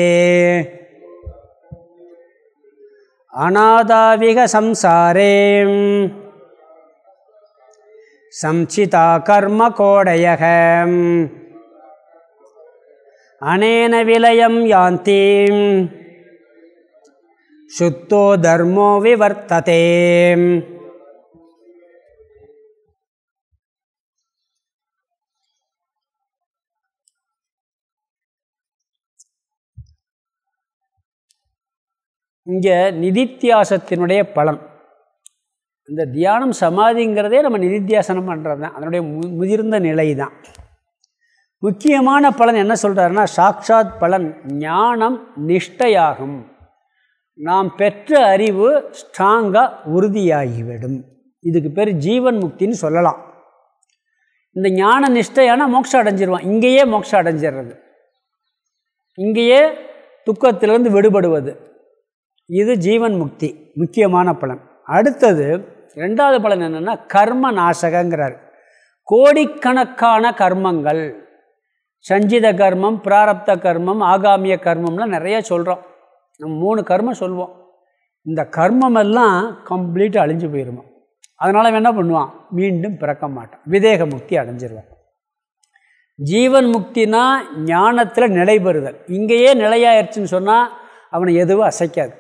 அநாதாவிக அனேன விலயம் யாந்தி சுத்தோ தர்மோ விவர்த்ததே. இங்கே நிதித்தியாசத்தினுடைய பலன். இந்த தியானம் சமாதிங்கிறதே நம்ம நிதித்தியாசனம் பண்ணுறது தான் அதனுடைய முதிர்ந்த நிலை தான் முக்கியமான பலன் என்ன சொல்கிறாருன்னா சாக்ஷாத் பலன் ஞானம் நிஷ்டையாகும். நாம் பெற்ற அறிவு ஸ்ட்ராங்காக உறுதியாகிவிடும். இதுக்கு பேர் ஜீவன் முக்தின்னு சொல்லலாம். இந்த ஞான நிஷ்டையான மோட்சம் அடைஞ்சிருவான். இங்கேயே மோட்சம் அடைஞ்சிடுறது இங்கேயே துக்கத்திலிருந்து விடுபடுவது. இது ஜீவன் முக்தி முக்கியமான பலன். அடுத்தது ரெண்டாவது பலன் என்னென்னா கர்ம நாசகங்கிறார். கோடிக்கணக்கான கர்மங்கள். சஞ்சித கர்மம் பிராரப்த கர்மம் ஆகாமிய கர்மம்லாம் நிறைய சொல்கிறோம் நம்ம மூணு கர்மம் சொல்லுவோம் இந்த கர்மமெல்லாம் கம்ப்ளீட்டாக அழிஞ்சு போயிடுமா அதனால் என்ன பண்ணுவான்? மீண்டும் பிறக்க மாட்டான். விதேக முக்தி அடைஞ்சிருவான். ஜீவன் முக்தினா ஞானத்தில் நிலைபெறுதல் இங்கேயே நிலையாயிருச்சுன்னு சொன்னால் அவனை எதுவும் அசைக்காது.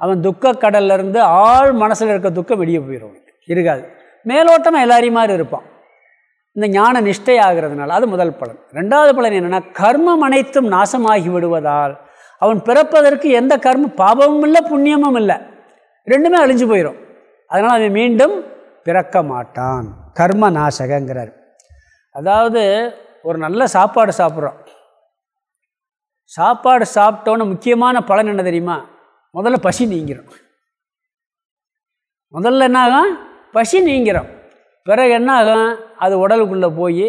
அவன் துக்க கடல்லேருந்து ஆள் மனசில் இருக்க துக்கம் வெளியே போயிடும் இருக்காது. மேலோட்டமாக எல்லாரையும் மாதிரி இருப்பான். இந்த ஞான நிஷ்டை ஆகிறதுனால அது முதல் பலன். ரெண்டாவது பலன் என்னென்னா கர்மம் அனைத்தும் நாசமாகி விடுவதால் அவன் பிறப்பதற்கு எந்த கர்மம் பாபமும் இல்லை புண்ணியமும் இல்லை. ரெண்டுமே அழிஞ்சு போயிடும் அதனால் அவன் மீண்டும் பிறக்க மாட்டான். கர்ம நாசகங்கிறார். அதாவது ஒரு நல்ல சாப்பாடு சாப்பிட்றோம் சாப்பாடு சாப்பிட்டோன்னு முக்கியமான பலன் என்ன தெரியுமா? முதல்ல பசி நீங்கிறோம். முதல்ல என்ன ஆகும் பசி நீங்கிறோம். பிறகு என்ன ஆகும் அது உடலுக்குள்ளே போய்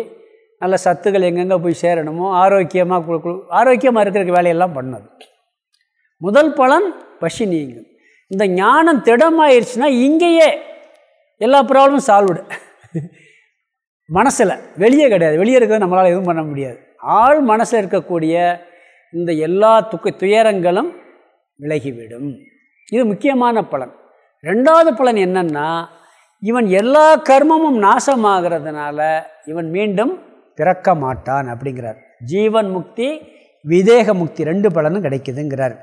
நல்ல சத்துக்கள் எங்கெங்கே போய் சேரணுமோ ஆரோக்கியமாக ஆரோக்கியமாக இருக்கிற வேலையெல்லாம் பண்ணது. முதல் பலன் பசி நீங்கும். இந்த ஞானம் திடமாயிருச்சுன்னா இங்கேயே எல்லா ப்ராப்ளமும் சால்வ்டு. மனசில் வெளியே கிடையாது. வெளியே இருக்கிறத நம்மளால் எதுவும் பண்ண முடியாது. ஆள் மனசில் இருக்கக்கூடிய இந்த எல்லா துக்க துயரங்களும் விலகிவிடும். இது முக்கியமான பலன். ரெண்டாவது பலன் என்னன்னா இவன் எல்லா கர்மமும் நாசமாகிறதுனால இவன் மீண்டும் பிறக்க மாட்டான் அப்படிங்கிறார். ஜீவன் முக்தி விதேக முக்தி ரெண்டு பலனும் கிடைக்குதுங்கிறார்.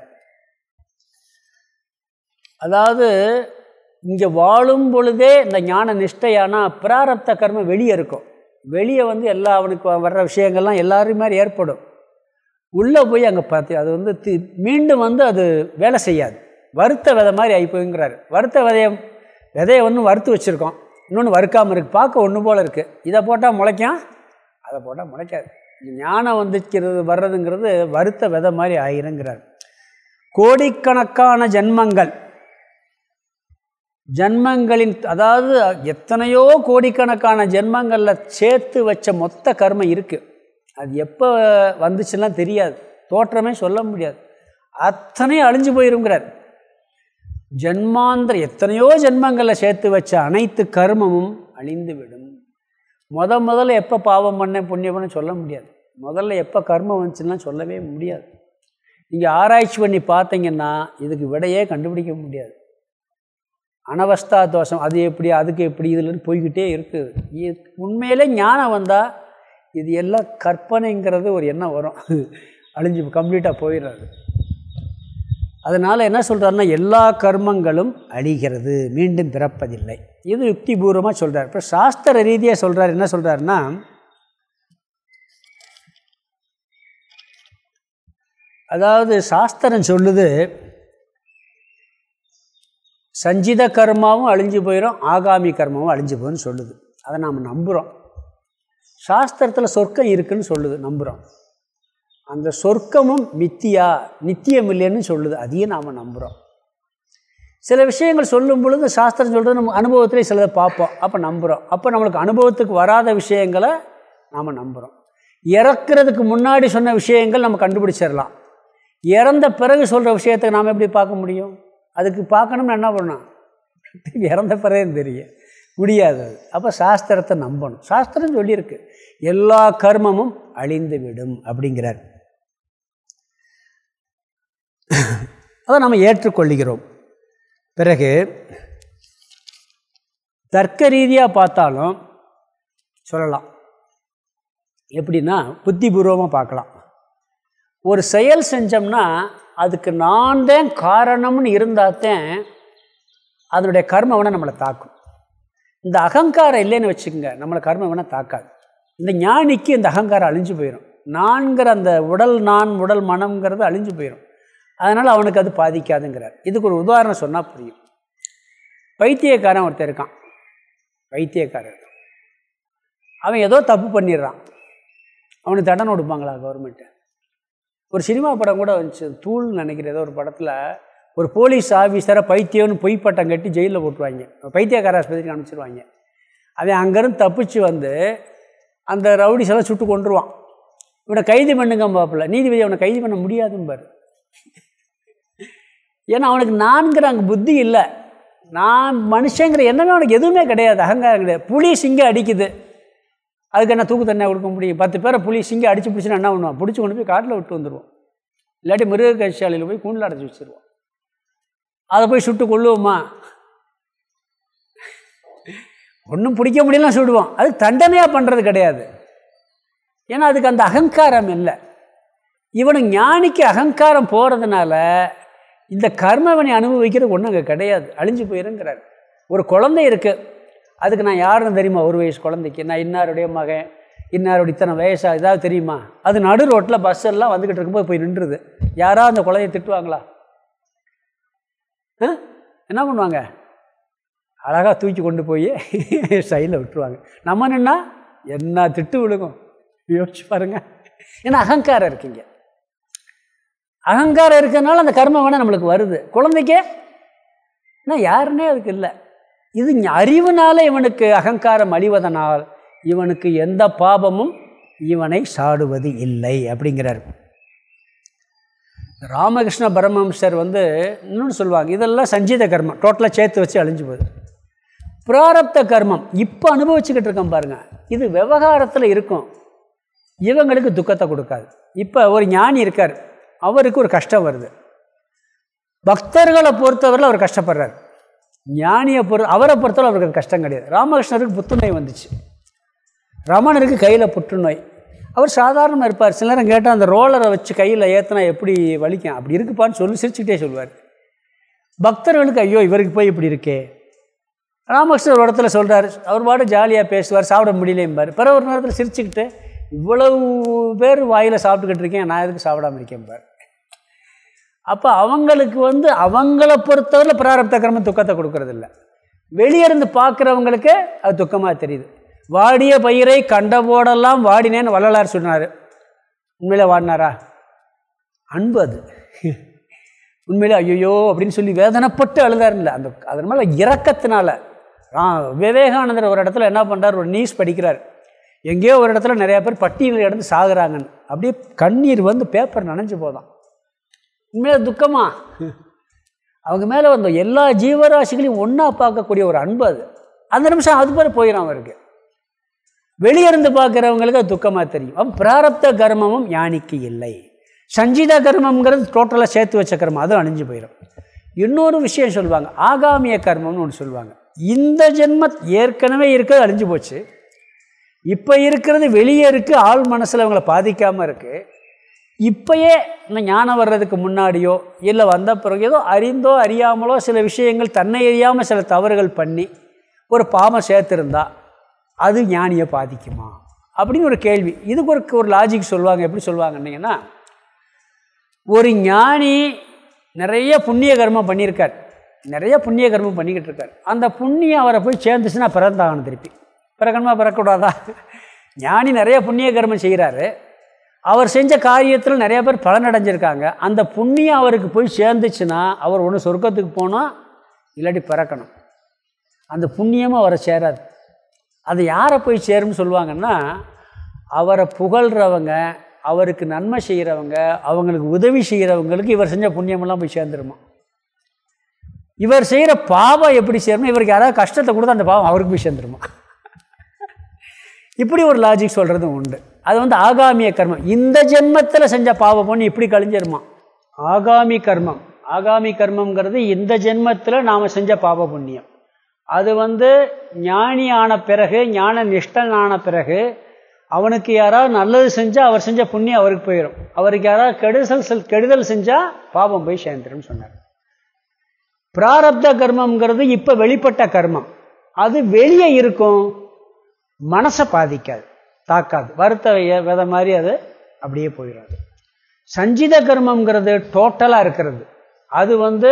அதாவது இங்கே வாழும் பொழுதே இந்த ஞான நிஷ்டையானா பிராரப்த கர்மம் வெளியே இருக்கும். வெளியே வந்து எல்லா அவனுக்கு வர்ற விஷயங்கள்லாம் எல்லாரும் மாதிரி ஏற்படும். உள்ளே போய் அங்கே பார்த்து அது வந்து தி மீண்டும் வந்து அது வேலை செய்யாது. வருத்த விதை மாதிரி ஆகிப்போங்கிறாரு வருத்த விதையை விதையை ஒன்று வறுத்து வச்சுருக்கோம். இன்னொன்று வறுக்காமல் இருக்குது பார்க்க ஒன்று போல் இருக்குது இதை போட்டால் முளைக்கும். அதை போட்டால் முளைக்காது. ஞானம் வந்துக்கிறது வர்றதுங்கிறது வறுத்த விதை மாதிரி ஆயிருங்கிறார். கோடிக்கணக்கான ஜென்மங்கள். ஜென்மங்களின் அதாவது எத்தனையோ கோடிக்கணக்கான ஜென்மங்களில் சேர்த்து வச்ச மொத்த கர்மம் இருக்குது அது எப்போ வந்துச்சுன்னா தெரியாது. தோற்றமே சொல்ல முடியாது. அத்தனையும் அழிஞ்சு போயிருங்கிறார். ஜென்மாந்திர எத்தனையோ ஜென்மங்களை சேர்த்து வச்ச அனைத்து கர்மமும் அழிந்து விடும் முத முதல்ல எப்போ பாவம் பண்ணேன் புண்ணியம் பண்ண சொல்ல முடியாது. முதல்ல எப்போ கர்மம் வந்துச்சுன்னா சொல்லவே முடியாது. நீங்கள் ஆராய்ச்சி பண்ணி பார்த்தீங்கன்னா இதுக்கு விடையே கண்டுபிடிக்க முடியாது. அனவஸ்தா தோஷம் அது எப்படி அதுக்கு எப்படி இதுலன்னு போய்கிட்டே இருக்குது உண்மையிலே ஞானம் வந்தால் இது எல்லாம் கற்பனைங்கிறது ஒரு எண்ணம் வரும். அழிஞ்சு கம்ப்ளீட்டாக போயிடுறாரு அதனால் என்ன சொல்கிறாருன்னா எல்லா கர்மங்களும் அழிகிறது மீண்டும் பிறப்பதில்லை. இது யுக்திபூர்வமாக சொல்கிறார் இப்போ சாஸ்திர ரீதியாக சொல்கிறார் என்ன சொல்கிறாருன்னா அதாவது சாஸ்திரம் சொல்லுது சஞ்சித கர்மாவும் அழிஞ்சு போயிடும் ஆகாமி கர்மாவும் அழிஞ்சு போயிடும் சொல்லுது. அதை நாம் நம்புகிறோம் சாஸ்திரத்தில் சொர்க்கம் இருக்குதுன்னு சொல்லுது நம்புகிறோம் அந்த சொர்க்கமும் மித்தியா நித்தியம் இல்லைன்னு சொல்லுது. அதையும் நாம் நம்புகிறோம் சில விஷயங்கள் சொல்லும் பொழுது சாஸ்திரம் சொல்கிறது நம்ம அனுபவத்திலே சிலதை பார்ப்போம். அப்போ நம்புகிறோம் அப்போ நம்மளுக்கு அனுபவத்துக்கு வராத விஷயங்களை நாம் நம்புகிறோம் இறக்குறதுக்கு முன்னாடி சொன்ன விஷயங்கள் நம்ம கண்டுபிடிச்சிடலாம். இறந்த பிறகு சொல்கிற விஷயத்தை நாம் எப்படி பார்க்க முடியும்? அதுக்கு பார்க்கணும்னு என்ன பண்ணணும்? [LAUGHS] இறந்த பிறகு தெரியும். முடியாது அது. அப்போ சாஸ்திரத்தை நம்பணும். சாஸ்திரம் சொல்லியிருக்கு. எல்லா கர்மமும் அழிந்து விடும் அப்படிங்கிறார். அதை நம்ம ஏற்றுக்கொள்ளுகிறோம். பிறகு தர்க்க ரீதியாக பார்த்தாலும் சொல்லலாம். எப்படின்னா புத்திபூர்வமாக பார்க்கலாம். ஒரு செயல் செஞ்சோம்னா அதுக்கு நான் தான் காரணம்னு இருந்தால்தான் அதனுடைய கர்மவனை நம்மளை தாக்கும். இந்த அகங்காரம் இல்லைன்னு வச்சுக்கோங்க நம்மளை கர்மவனை தாக்காது. இந்த ஞானிக்கு இந்த அகங்காரம் அழிஞ்சு போயிடும் நான்கிற அந்த உடல் நான் உடல் மனம்ங்கிறது அழிஞ்சு போயிடும் அதனால் அவனுக்கு அது பாதிக்காதுங்கிறார். இதுக்கு ஒரு உதாரணம் சொன்னால் புரியும். பைத்தியக்காரன் ஒருத்தர் இருக்கான். பைத்தியக்காரன். அவன் ஏதோ தப்பு பண்ணிடுறான். அவனுக்கு தண்டனை கொடுப்பாங்களா கவர்மெண்ட்டு ஒரு சினிமா படம் கூட வந்துச்சு. தூள்னு நினைக்கிற ஏதோ ஒரு படத்தில் ஒரு போலீஸ் ஆஃபீஸரை பைத்தியம்னு பொய்ப்பட்டம் கட்டி ஜெயிலில் போட்டுருவாங்க. பைத்தியக்கார ஆஸ்பத்திரிக்கு அனுப்பிச்சிருவாங்க. அவன் அங்கேருந்து தப்பிச்சு வந்து அந்த ரவுடிஸ் எல்லாம் சுட்டு கொண்டுருவான் இவனை கைது பண்ணுங்க பாப்பில் நீதிபதி அவனை கைது பண்ண முடியாதும்பார். ஏன்னா அவனுக்கு நான்கிற அங்கே புத்தி இல்லை. நான் மனுஷங்கிற எண்ணமே அவனுக்கு எதுவுமே கிடையாது. அகங்காரம் கிடையாது. புளி சிங்கம் அடிக்குது. அதுக்கு என்ன தூக்கு தண்ணியை கொடுக்க முடியும்? பத்து பேரை புளி சிங்கம் அடித்து பிடிச்சினா என்ன பண்ணுவான்? பிடிச்சி கொண்டு போய் காட்டில் விட்டு வந்துடுவோம் இல்லாட்டி மிருக கட்சியாலையில் போய் கூண்டில் அடைச்சி வச்சுருவோம் அதை போய் சுட்டு கொள்ளுவோமா ஒன்றும் பிடிக்க முடியலாம் சுடுவோம் அது தண்டனையாக பண்ணுறது கிடையாது. ஏன்னா அதுக்கு அந்த அகங்காரம் இல்லை. இவனு ஞானிக்கு அகங்காரம் போகிறதுனால இந்த கர்மவனை அனுபவிக்கிறது ஒன்றும் அங்கே கிடையாது. அழிஞ்சு போயிருங்கிறார். ஒரு குழந்தை இருக்குது அதுக்கு நான் யாருன்னு தெரியுமா? ஒரு வயசு குழந்தைக்கு. நான் இன்னாருடைய மகன் இன்னாருடைய இத்தனை வயசாக ஏதாவது தெரியுமா? அது நடு ரோட்டில் பஸ் எல்லாம் வந்துக்கிட்டு இருக்கும்போது போய் நின்றுது. யாராவது அந்த குழந்தைய திட்டுவாங்களா? என்ன பண்ணுவாங்க? அழகாக தூக்கி கொண்டு போய் சைடில் விட்டுருவாங்க. நம்ம நின்னா என்ன திட்டு விழுகும்? யோசிச்சு பாருங்க. ஏன்னா அகங்காரம் இருக்கீங்க அகங்காரம் இருக்கிறதுனால அந்த கர்மம் வேணால் நம்மளுக்கு வருது. குழந்தைக்கே? ஆனால் யாருன்னே அதுக்கு இல்லை. இது அறிவுனால இவனுக்கு அகங்காரம் அழிவதனால் இவனுக்கு எந்த பாபமும் இவனை சாடுவது இல்லை அப்படிங்கிறார். ராமகிருஷ்ண பரமஹம்சர் வந்து இன்னொன்று சொல்லுவாங்க இதெல்லாம் சஞ்சீத கர்மம் டோட்டலாக சேர்த்து வச்சு அழிஞ்சு போகுது. பிராரப்த கர்மம் இப்போ அனுபவிச்சுக்கிட்டு இருக்கோம் பாருங்கள் இது விவகாரத்தில் இருக்கும். இவங்களுக்கு துக்கத்தை கொடுக்காது. இப்போ ஒரு ஞானி இருக்கார் அவருக்கு ஒரு கஷ்டம் வருது. பக்தர்களை பொறுத்தவரையில் அவர் கஷ்டப்படுறார். ஞானியை பொறு அவரை பொறுத்தவரை அவருக்கு கஷ்டம் கிடையாது. ராமகிருஷ்ணருக்கு புத்துநோய் வந்துச்சு. ரமணருக்கு கையில் புற்றுநோய் அவர் சாதாரணமாக இருப்பார். சில நேரம் கேட்டால் அந்த ரோலரை வச்சு கையில் ஏற்றினா எப்படி வலிக்கும்? அப்படி இருக்குப்பான்னு சொல்லி சிரிச்சுக்கிட்டே சொல்லுவார். பக்தர்களுக்கு ஐயோ இவருக்கு போய் இப்படி இருக்கே. ராமகிருஷ்ணர் ஒரு இடத்துல சொல்கிறார் அவர் பாடு ஜாலியாக பேசுவார். சாப்பிட முடியலேம்பார். பிற ஒரு நேரத்தில் சிரிச்சுக்கிட்டு இவ்வளவு பேர் வாயில் சாப்பிட்டுக்கிட்டு இருக்கேன். நான் எதுக்கு சாப்பிடாம இருக்கேன்பார் அப்போ அவங்களுக்கு வந்து அவங்கள பொறுத்தவரை பிராரப்த கிரமம் துக்கத்தை கொடுக்கறதில்ல. வெளியே இருந்து பார்க்குறவங்களுக்கு அது துக்கமாக தெரியுது. வாடிய பயிரை கண்டபோடெல்லாம் வாடினேன்னு வள்ளலார் சொன்னார். உண்மையில வாடினாரா? அன்பு அது. உண்மையிலே ஐயோ அப்படின்னு சொல்லி வேதனைப்பட்டு அழுதார் இல்லை. அந்த அதன் மேலே இறக்கத்தினால விவேகானந்தர் ஒரு இடத்துல என்ன பண்ணுறார் ஒரு நியூஸ் படிக்கிறார். எங்கேயோ ஒரு இடத்துல நிறையா பேர் பட்டியலில் இடந்து சாகுறாங்கன்னு. அப்படியே கண்ணீர் வந்து பேப்பர் நனைஞ்சு போதான். உண்மையில துக்கமா? அவங்க மேலே வந்த எல்லா ஜீவராசிகளையும் ஒன்றா பார்க்கக்கூடிய ஒரு அன்பு அது. அந்த நிமிஷம் அது மாதிரி போயிடும் அவருக்கு. வெளியிருந்து பார்க்குறவங்களுக்கு அது துக்கமாக தெரியும். அப்போ பிராரப்த கர்மமும் ஞானிக்கு இல்லை. சஞ்சித கர்மம்ங்கிறது டோட்டலாக சேர்த்து வச்ச கர்மம். அதுவும் அழிஞ்சு போயிடும் இன்னொரு விஷயம் சொல்லுவாங்க. ஆகாமிய கர்மம்னு ஒன்று சொல்லுவாங்க. இந்த ஜென்ம ஏற்கனவே இருக்கிறது அழிஞ்சு போச்சு. இப்போ இருக்கிறது வெளியே இருக்குது ஆள் மனசில் அவங்கள பாதிக்காமல் இருக்குது இப்பயே இந்த ஞானம் வர்றதுக்கு முன்னாடியோ இல்லை வந்த பிறகு ஏதோ அறிந்தோ அறியாமலோ சில விஷயங்கள் தன்னை அறியாமல் சில தவறுகள் பண்ணி ஒரு பாவம் சேர்த்துருந்தா அது ஞானியை பாதிக்குமா? அப்படின்னு ஒரு கேள்வி. இதுக்கு ஒரு ஒரு லாஜிக் சொல்லுவாங்க. எப்படி சொல்லுவாங்கன்னீங்கன்னா ஒரு ஞானி நிறைய புண்ணிய கர்மம் பண்ணியிருக்கார். நிறைய புண்ணிய கர்மம் பண்ணிக்கிட்டு இருக்கார். அந்த புண்ணியம் அவரை போய் சேர்ந்துச்சுன்னா பிறந்தாகணும் திருப்பி. பிறக்கணுமா? பிறக்கக்கூடாதா? ஞானி நிறைய புண்ணிய கர்மம் செய்கிறாரு அவர் செஞ்ச காரியத்தில் நிறைய பேர் பலனடைஞ்சிருக்காங்க. அந்த புண்ணியம் அவருக்கு போய் சேர்ந்துச்சுன்னா அவர் ஒன்று சொர்க்கத்துக்கு போனால் இல்லாட்டி பிறக்கணும். அந்த புண்ணியமும் அவரை சேராது. அது யாரை போய் சேரும்னு சொல்லுவாங்கன்னா அவரை புகழ்கிறவங்க அவருக்கு நன்மை செய்கிறவங்க அவங்களுக்கு உதவி செய்கிறவங்களுக்கு இவர் செஞ்ச புண்ணியமெல்லாம் போய் சேர்ந்துருமா? இவர் செய்கிற பாவம் எப்படி சேரணும் இவருக்கு யாராவது கஷ்டத்தை கொடுத்தா அந்த பாவம் அவருக்கு போய் சேர்ந்துருமா? இப்படி ஒரு லாஜிக் சொல்கிறதும் உண்டு. அது வந்து ஆகாமிய கர்மம். இந்த ஜென்மத்தில் செஞ்ச பாவ பொண்ணு இப்படி கழிஞ்சிருமா? ஆகாமி கர்மம். ஆகாமி கர்மங்கிறது இந்த ஜென்மத்தில் நாம் செஞ்ச பாவ புண்ணியம். அது வந்து ஞானி ஆன பிறகு ஞான நிஷ்டன் ஆன பிறகு அவனுக்கு யாராவது நல்லது செஞ்சால் அவர் செஞ்ச புண்ணியம் அவருக்கு போயிடும் அவருக்கு யாராவது கெடுதல் கெடுதல் செஞ்சால் பாவம் போய் சேர்ந்துடும் சொன்னார். பிராரப்த கர்மம்ங்கிறது இப்போ வெளிப்பட்ட கர்மம். அது வெளியே இருக்கும். மனசை பாதிக்காது. தாக்காது. வருத்த வித மாதிரி அது அப்படியே போயிடாது சஞ்சித கர்மங்கிறது டோட்டலாக இருக்கிறது. அது வந்து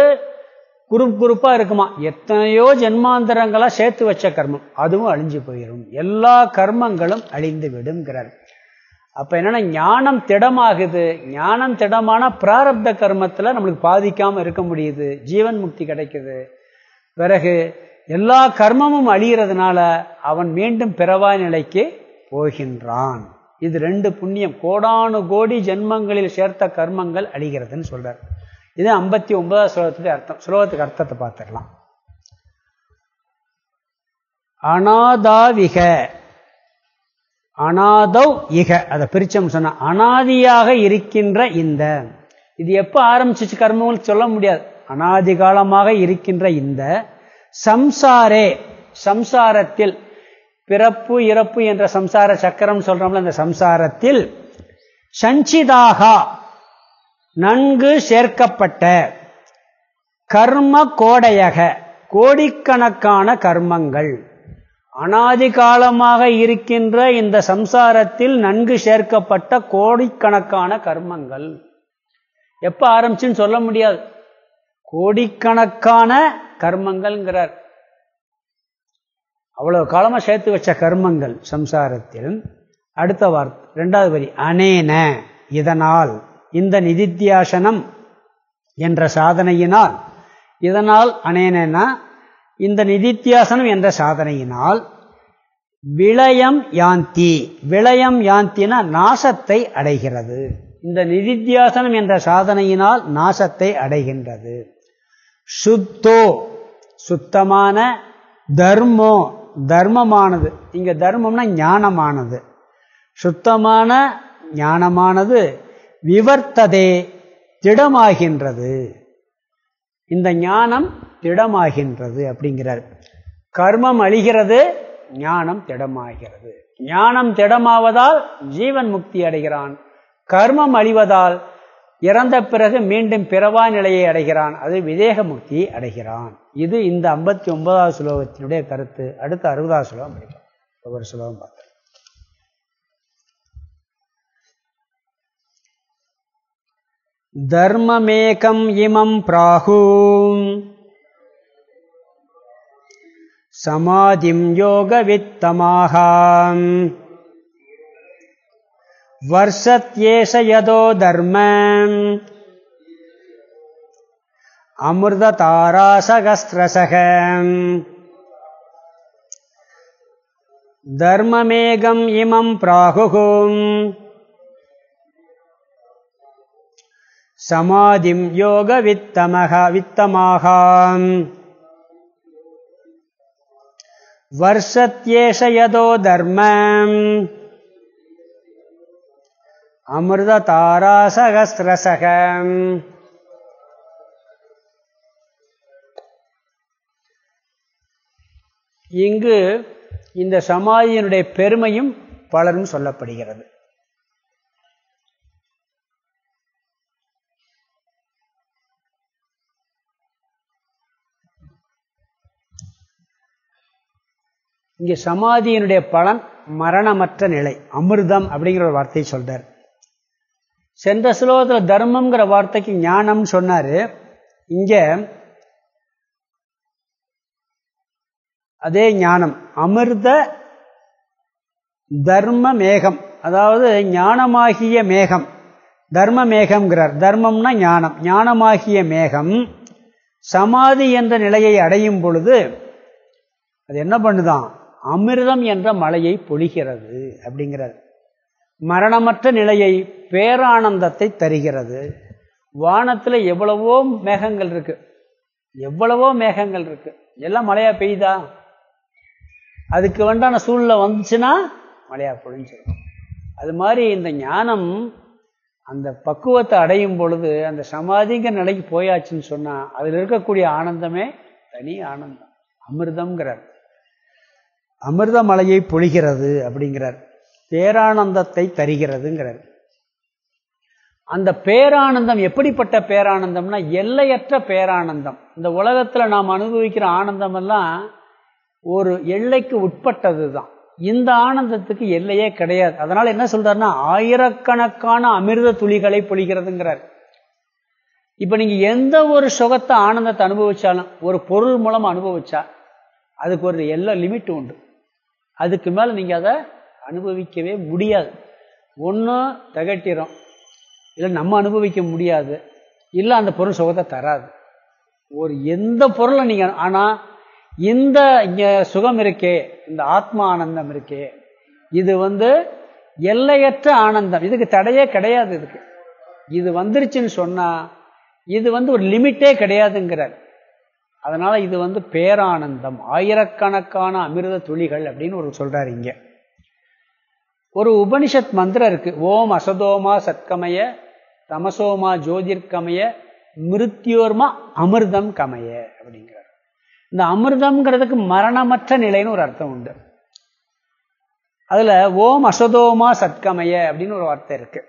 குரூப் குரூப்பாக இருக்குமா? எத்தனையோ ஜென்மாந்தரங்களாக சேர்த்து வச்ச கர்மம். அதுவும் அழிஞ்சு போயிடும் எல்லா கர்மங்களும் அழிந்து விடுங்கிறார் அப்போ என்னென்னா ஞானம் திடமாகுது. ஞானம் திடமான பிராரப்த கர்மத்தில் நம்மளுக்கு பாதிக்காமல் இருக்க முடியுது. ஜீவன் முக்தி கிடைக்குது. பிறகு எல்லா கர்மமும் அழிகிறதுனால அவன் மீண்டும் பிறவாய் நிலைக்கு போகின்றான். இது ரெண்டு புண்ணியம். கோடானு கோடி ஜென்மங்களில் சேர்த்த கர்மங்கள் அழிகிறதுன்னு சொல்றார். இது ஐம்பத்தி ஒன்பதாவது ஸ்லோகத்துக்கு அர்த்தம். ஸ்லோகத்துக்கு அர்த்தத்தை பார்த்துடலாம் அனாதாவிக. அனாதவ் இக. அதை பிரிச்சம் சொன்ன அனாதியாக இருக்கின்ற இந்த. இது எப்போ ஆரம்பிச்சிச்சு கர்மங்கள் சொல்ல முடியாது. அனாதி காலமாக இருக்கின்ற இந்த. சம்சாரே சம்சாரத்தில் பிறப்பு இறப்பு என்ற சம்சார சக்கரம் சொல்றோம்ல அந்த சம்சாரத்தில் சஞ்சிதாகா நன்கு சேர்க்கப்பட்ட கர்ம கோடையக கோடிக்கணக்கான கர்மங்கள். அனாதி காலமாக இருக்கின்ற இந்த சம்சாரத்தில் நன்கு சேர்க்கப்பட்ட கோடிக்கணக்கான கர்மங்கள். எப்போ ஆரம்பிச்சுன்னு சொல்ல முடியாது. கோடிக்கணக்கான கர்மங்கள்ங்கிறார். அவ்வளவு காலமாக சேர்த்து வச்ச கர்மங்கள் சம்சாரத்தில் அடுத்த வார்த்தை ரெண்டாவது வரி அனேன இதனால் இந்த நிதித்தியாசனம் என்ற சாதனையினால் இதனால் அனேனா இந்த நிதித்தியாசனம் என்ற சாதனையினால் விளயம் யாந்தி விளயம் யாந்தினா நாசத்தை அடைகிறது. இந்த நிதித்தியாசனம் என்ற சாதனையினால் நாசத்தை அடைகின்றது. சுத்தோ சுத்தமான தர்மோ தர்மமானது. இங்கே தர்மம்னா ஞானமானது. சுத்தமான ஞானமானது விவர்த்ததே திடமாகின்றது. இந்த ஞானம் திடமாகின்றது அப்படிங்கிறார். கர்மம் அழிகிறது ஞானம் திடமாகிறது. ஞானம் திடமாவதால் ஜீவன் முக்தி அடைகிறான். கர்மம் அழிவதால் இறந்த பிறகு மீண்டும் பிறவா நிலையை அடைகிறான். அது விதேக முக்தியை அடைகிறான். இது இந்த ஐம்பத்தி ஒன்பதாவது சுலோகத்தினுடைய கருத்து. அடுத்த அறுபதாவது சுலோகம் படிக்கலாம் ஒவ்வொரு சுலோகம் பார்த்து தர்மமேகம் இமம் பிராகூம் சமாதிம் வருஷத்யேஷ யதோ தர்ம அமிர்த தாராசகஸ்திரசக தர்மமேகம் இமம் பிராகுகும் சமாதிம் யோக வித்தமக வித்தமாகாம் வருஷத்யேஷ தர்மம். அமிர்த தாராசகஸ்திரசகம் இங்கு இந்த சமாதியினுடைய பெருமையும் பலரும் சொல்லப்படுகிறது. இங்கே சமாதியினுடைய பலன் மரணமற்ற நிலை அமிர்தம் அப்படிங்கிற ஒரு வார்த்தையை சொல்றார். சென்ற ஸ்லோகத்தில் தர்மம்ங்கிற வார்த்தைக்கு ஞானம் சொன்னார். இங்கே அதே ஞானம். அமிர்த தர்ம மேகம் அதாவது ஞானமாகிய மேகம். தர்ம மேகம்ங்கிறார் தர்மம்னா ஞானம். ஞானமாகிய மேகம் சமாதி என்ற நிலையை அடையும் பொழுது அது என்ன பண்ணுதான்? அமிர்தம் என்ற மலையை பொழிகிறது அப்படிங்கிறார். மரணமற்ற நிலையை பேரானந்தத்தை தருகிறது. வானத்தில் எவ்வளவோ மேகங்கள் இருக்கு. எவ்வளவோ மேகங்கள் இருக்கு. எல்லாம் மழையா பெய்யுதா? அதுக்கு வேண்டான சூழ்நிலை வந்துச்சுன்னா மழையா பொழிஞ்சிடும் அது மாதிரி இந்த ஞானம் அந்த பக்குவத்தை அடையும் பொழுது அந்த சமாதிங்கிற நிலைக்கு போயாச்சுன்னு சொன்னால் அதில் இருக்கக்கூடிய ஆனந்தமே தனி ஆனந்தம். அமிர்தம்ங்கிறார். அமிர்த மலையை பொழிகிறது அப்படிங்கிறார். பேரானந்தத்தை தருகிறதுங்கிறார் அந்த பேரானந்தம் எப்படிப்பட்ட பேரானந்தம்னா எல்லையற்ற பேரானந்தம். இந்த உலகத்தில் நாம் அனுபவிக்கிற ஆனந்தம் எல்லாம் ஒரு எல்லைக்கு உட்பட்டது தான் இந்த ஆனந்தத்துக்கு எல்லையே கிடையாது. அதனால் என்ன சொல்கிறாருன்னா ஆயிரக்கணக்கான அமிர்த துளிகளை பொழிகிறதுங்கிறார். இப்போ நீங்கள் எந்த ஒரு சுகத்தை ஆனந்தத்தை அனுபவிச்சாலும் ஒரு பொருள் மூலம் அனுபவிச்சா அதுக்கு ஒரு எல்லா லிமிட் உண்டு. அதுக்கு மேலே நீங்கள் அதை அனுபவிக்கவே முடியாது. ஒன்றும் தகட்டிடும் இல்லை நம்ம அனுபவிக்க முடியாது. இல்லை அந்த பொருள் சுகத்தை தராது. ஒரு எந்த பொருளை நீங்கள் ஆனால் இந்த இங்கே சுகம் இருக்கே இந்த ஆத்மா ஆனந்தம் இருக்கே இது வந்து எல்லையற்ற ஆனந்தம். இதுக்கு தடையே கிடையாது இதுக்கு. இது வந்துருச்சுன்னு சொன்னால் இது வந்து ஒரு லிமிட்டே கிடையாதுங்கிறார். அதனால் இது வந்து பேரானந்தம். ஆயிரக்கணக்கான அமிர்த துளிகள் அப்படின்னு ஒரு சொல்கிறார் இங்கே. ஒரு உபனிஷத் மந்திரம் இருக்கு. ஓம் அசதோமா சத்கமய தமசோமா ஜோதிர்கமய மிருத்யோர்மா அமிர்தம் கமய அப்படிங்கிறார். இந்த அமிர்தம்ங்கிறதுக்கு மரணமற்ற நிலைன்னு ஒரு அர்த்தம் உண்டு. அதுல ஓம் அசதோமா சத்கமய அப்படின்னு ஒரு வார்த்தை இருக்கு.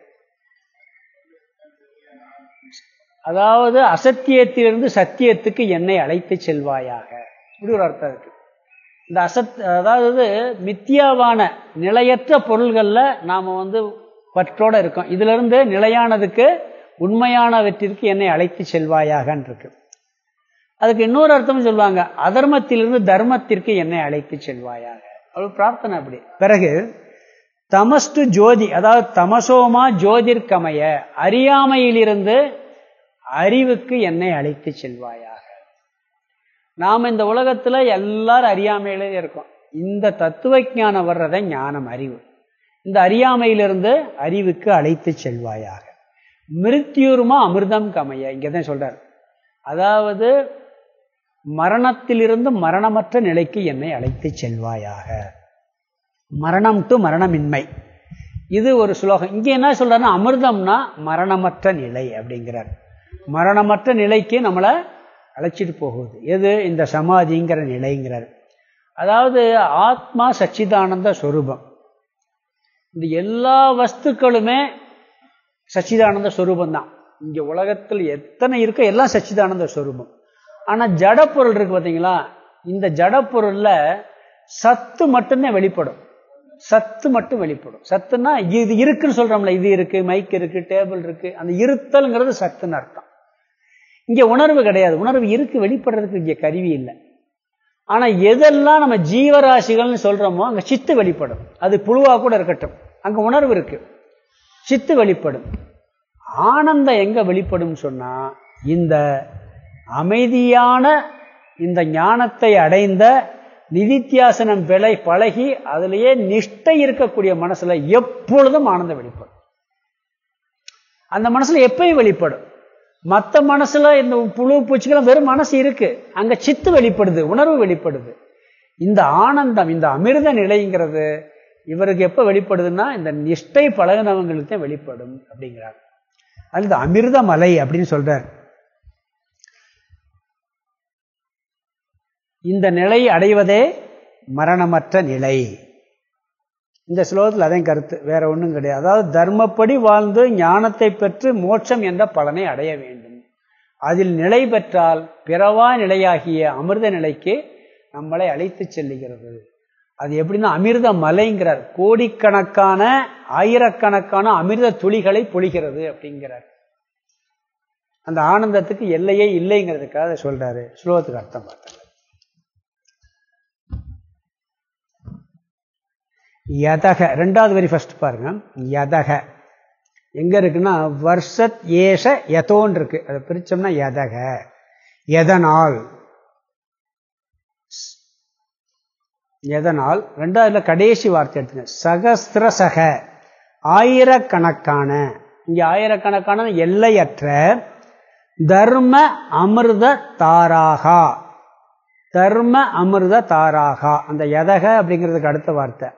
அதாவது அசத்தியத்திலிருந்து சத்தியத்துக்கு என்னை அழைத்து செல்வாயாக. இப்படி ஒரு அர்த்தம் இருக்கு. இந்த அசத் அதாவது மித்தியாவான நிலையற்ற பொருள்களில் நாம் வந்து பற்றோடு இருக்கோம். இதிலிருந்து நிலையானதுக்கு உண்மையானவற்றிற்கு என்னை அழைத்து செல்வாயாகன்னு இருக்கு அதுக்கு இன்னொரு அர்த்தம் சொல்லுவாங்க அதர்மத்திலிருந்து தர்மத்திற்கு என்னை அழைத்து செல்வாயாக. அவ்வளோ பிரார்த்தனை அப்படி. பிறகு தமஸ்து ஜோதி அதாவது தமசோமா ஜோதிர்கமய அறியாமையிலிருந்து அறிவுக்கு என்னை அழைத்து செல்வாயாக. நாம் இந்த உலகத்தில் எல்லாரும் அறியாமையிலே இருக்கோம். இந்த தத்துவ ஞானம் வர்றதை ஞானம் அறிவு. இந்த அறியாமையிலிருந்து அறிவுக்கு அழைத்து செல்வாயாக. மிருத்தியூர்மா அமிர்தம் கமைய இங்கே தான் சொல்கிறார் அதாவது மரணத்திலிருந்து மரணமற்ற நிலைக்கு என்னை அழைத்து செல்வாயாக. மரணம் டு மரணமின்மை. இது ஒரு சுலோகம் இங்கே என்ன சொல்கிறாருன்னா அமிர்தம்னா மரணமற்ற நிலை அப்படிங்கிறார். மரணமற்ற நிலைக்கு நம்மளை அழைச்சிட்டு போகுது. எது? இந்த சமாதிங்கிற நிலைங்கிறார் அதாவது ஆத்மா சச்சிதானந்த ஸ்வரூபம் இந்த எல்லா வஸ்துக்களுமே சச்சிதானந்த ஸ்வரூபம் தான் இங்கே உலகத்தில் எத்தனை இருக்கோ எல்லாம் சச்சிதானந்த ஸ்வரூபம் ஆனால் ஜடப்பொருள் இருக்கு பார்த்தீங்களா இந்த ஜடப்பொருளில் சத்து மட்டும்தான் வெளிப்படும். சத்து மட்டும் வெளிப்படும். சத்துன்னா இது இருக்குன்னு சொல்றோம்ல இது இருக்கு மைக் இருக்கு டேபிள் இருக்கு அந்த இருத்தல்ங்கிறது சத்துன்னு அர்த்தம். இங்க உணர்வு கிடையாது. உணர்வு இருக்கு வெளிப்படுறதுக்கு இங்கே கருவி இல்லை. ஆனா எதெல்லாம் நம்ம ஜீவராசிகள்னு சொல்றோமோ அங்க சித்து வெளிப்படும். அது புழுவா கூட இருக்கட்டும். அங்க உணர்வு இருக்கு. சித்து வெளிப்படும். ஆனந்தம் எங்க வெளிப்படும் சொன்னா இந்த அமைதியான இந்த ஞானத்தை அடைந்த நிதித்தியாசனம் விலை பழகி அதுலேயே நிஷ்டை இருக்கக்கூடிய மனசுல எப்பொழுதும் ஆனந்தம் வெளிப்படும். அந்த மனசுல எப்பயும் வெளிப்படும். மற்ற மனசுல இந்த புழு பூச்சிகளும் வெறும் மனசு இருக்கு. அங்க சித்து வெளிப்படுது உணர்வு வெளிப்படுது. இந்த ஆனந்தம் இந்த அமிர்த நிலைங்கிறது இவருக்கு எப்ப வெளிப்படுதுன்னா இந்த நிஷ்டை பழகினவங்களுக்கு தான் வெளிப்படும் அப்படிங்கிறார். அது இந்த அமிர்த மலை அப்படின்னு சொல்றார். இந்த நிலை அடைவதே மரணமற்ற நிலை. இந்த ஸ்லோகத்தில் அதையும் கருத்து. வேற ஒன்றும் கிடையாது. அதாவது தர்மப்படி வாழ்ந்து ஞானத்தை பெற்று மோட்சம் என்ற பலனை அடைய வேண்டும். அதில் நிலை பெற்றால் பிறவா நிலையாகிய அமிர்த நிலைக்கு நம்மளை அழைத்து செல்லுகிறது. அது எப்படின்னா அமிர்த மலைங்கிறார். கோடிக்கணக்கான ஆயிரக்கணக்கான அமிர்த துளிகளை பொழிகிறது அப்படிங்கிறார். அந்த ஆனந்தத்துக்கு எல்லையே இல்லைங்கிறதுக்காக சொல்றாரு. ஸ்லோகத்துக்கு அர்த்தம் பார்த்தேன் யதக. ரெண்டாவது வரி ஃபஸ்ட் பாருங்க. யதக. எங்கே இருக்குன்னா வர்ஷத் ஏஷ யதோன் இருக்கு அதை பிரித்தோம்னா யதக. எதனால் எதனால் ரெண்டாவதுல கடைசி வார்த்தை எடுத்துங்க. சகஸ்திரசக ஆயிரக்கணக்கான. இங்கே ஆயிரக்கணக்கான எல்லையற்ற தர்ம அமிர்த தாராகா. தர்ம அமிர்த தாராகா. அந்த எதக அப்படிங்கிறதுக்கு அடுத்த வார்த்தை.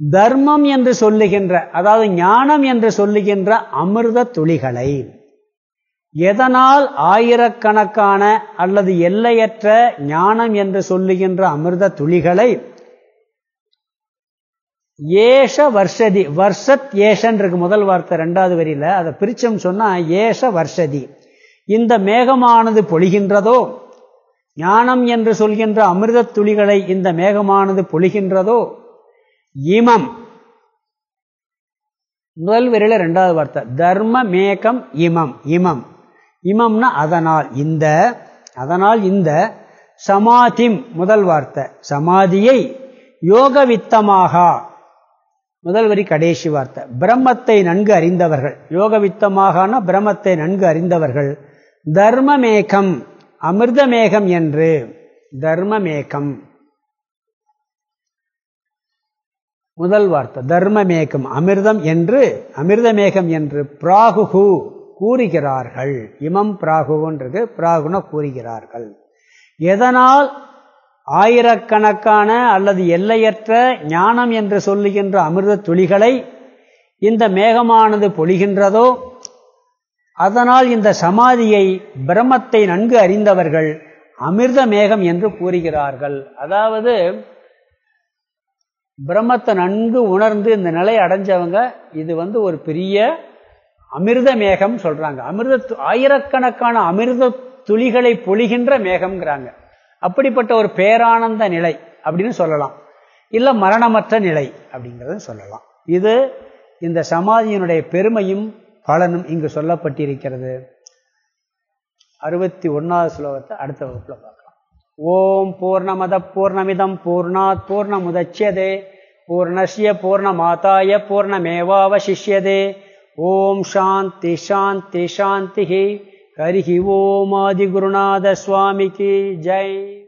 தர்மம் என்று சொல்லுகின்ற அதாவது ஞானம் என்று சொல்லுகின்ற அமிர்த துளிகளை எதனால் ஆயிரக்கணக்கான அல்லது எல்லையற்ற ஞானம் என்று சொல்லுகின்ற அமிர்த துளிகளை ஏஷ வர்ஷதி வர்ஷத் ஏஷன் இருக்கு முதல் வார்த்தை ரெண்டாவது வரியில அதை பிரிச்சம் சொன்னா ஏஷ வர்ஷதி. இந்த மேகமானது பொழிகின்றதோ ஞானம் என்று சொல்கின்ற அமிர்த துளிகளை இந்த மேகமானது பொழிகின்றதோ இமம். முதல் வரையில ரெண்டாவது வார்த்தை. தர்ம மேகம் இமம். இமம். இமம்னா அதனால் இந்த அதனால் இந்த சமாதிம் முதல் வார்த்தை. சமாதியை யோக வித்தமாக முதல் வரி கடைசி வார்த்தை. பிரம்மத்தை நன்கு அறிந்தவர்கள். யோக பிரம்மத்தை நன்கு அறிந்தவர்கள். தர்மமேகம் அமிர்தமேகம் என்று. தர்மமேகம் முதல் வார்த்தை தர்மமேகம் அமிர்தம் என்று அமிர்தமேகம் என்று பிராகுகு கூறுகிறார்கள். இமம் பிராகுன்றது பிராகுன கூறுகிறார்கள். எதனால் ஆயிரக்கணக்கான அல்லது எல்லையற்ற ஞானம் என்று சொல்லுகின்ற அமிர்த துளிகளை இந்த மேகமானது பொழிகின்றதோ அதனால் இந்த சமாதியை பிரம்மத்தை நன்கு அறிந்தவர்கள் அமிர்த மேகம் என்று கூறுகிறார்கள். அதாவது பிரம்மத்தை நன்கு உணர்ந்து இந்த நிலை அடைஞ்சவங்க இது வந்து ஒரு பெரிய அமிர்த மேகம் சொல்கிறாங்க அமிர்த ஆயிரக்கணக்கான அமிர்த துளிகளை பொழிகின்ற மேகம்ங்கிறாங்க. அப்படிப்பட்ட ஒரு பேரானந்த நிலை அப்படின்னு சொல்லலாம். இல்லை மரணமற்ற நிலை அப்படிங்கிறத சொல்லலாம். இது இந்த சமாதியினுடைய பெருமையும் பலனும் இங்கு சொல்லப்பட்டிருக்கிறது. அறுபத்தி ஒன்றாவது ஸ்லோகத்தை அடுத்த வகுப்புல பார்க்கலாம் ஓம் பூர்ணமத பூர்ணமிதம் பூர்ணாத் பூர்ணமுதட்சியதே பூர்ணஸ்ய பூர்ணமாதாய பூர்ணமேவாவசிஷ்யதே. ஓம் சாந்தி சாந்தி சாந்தி ஹரிஹி ஓம் ஆதிகுருநாத சுவாமிக்கு ஜெய்.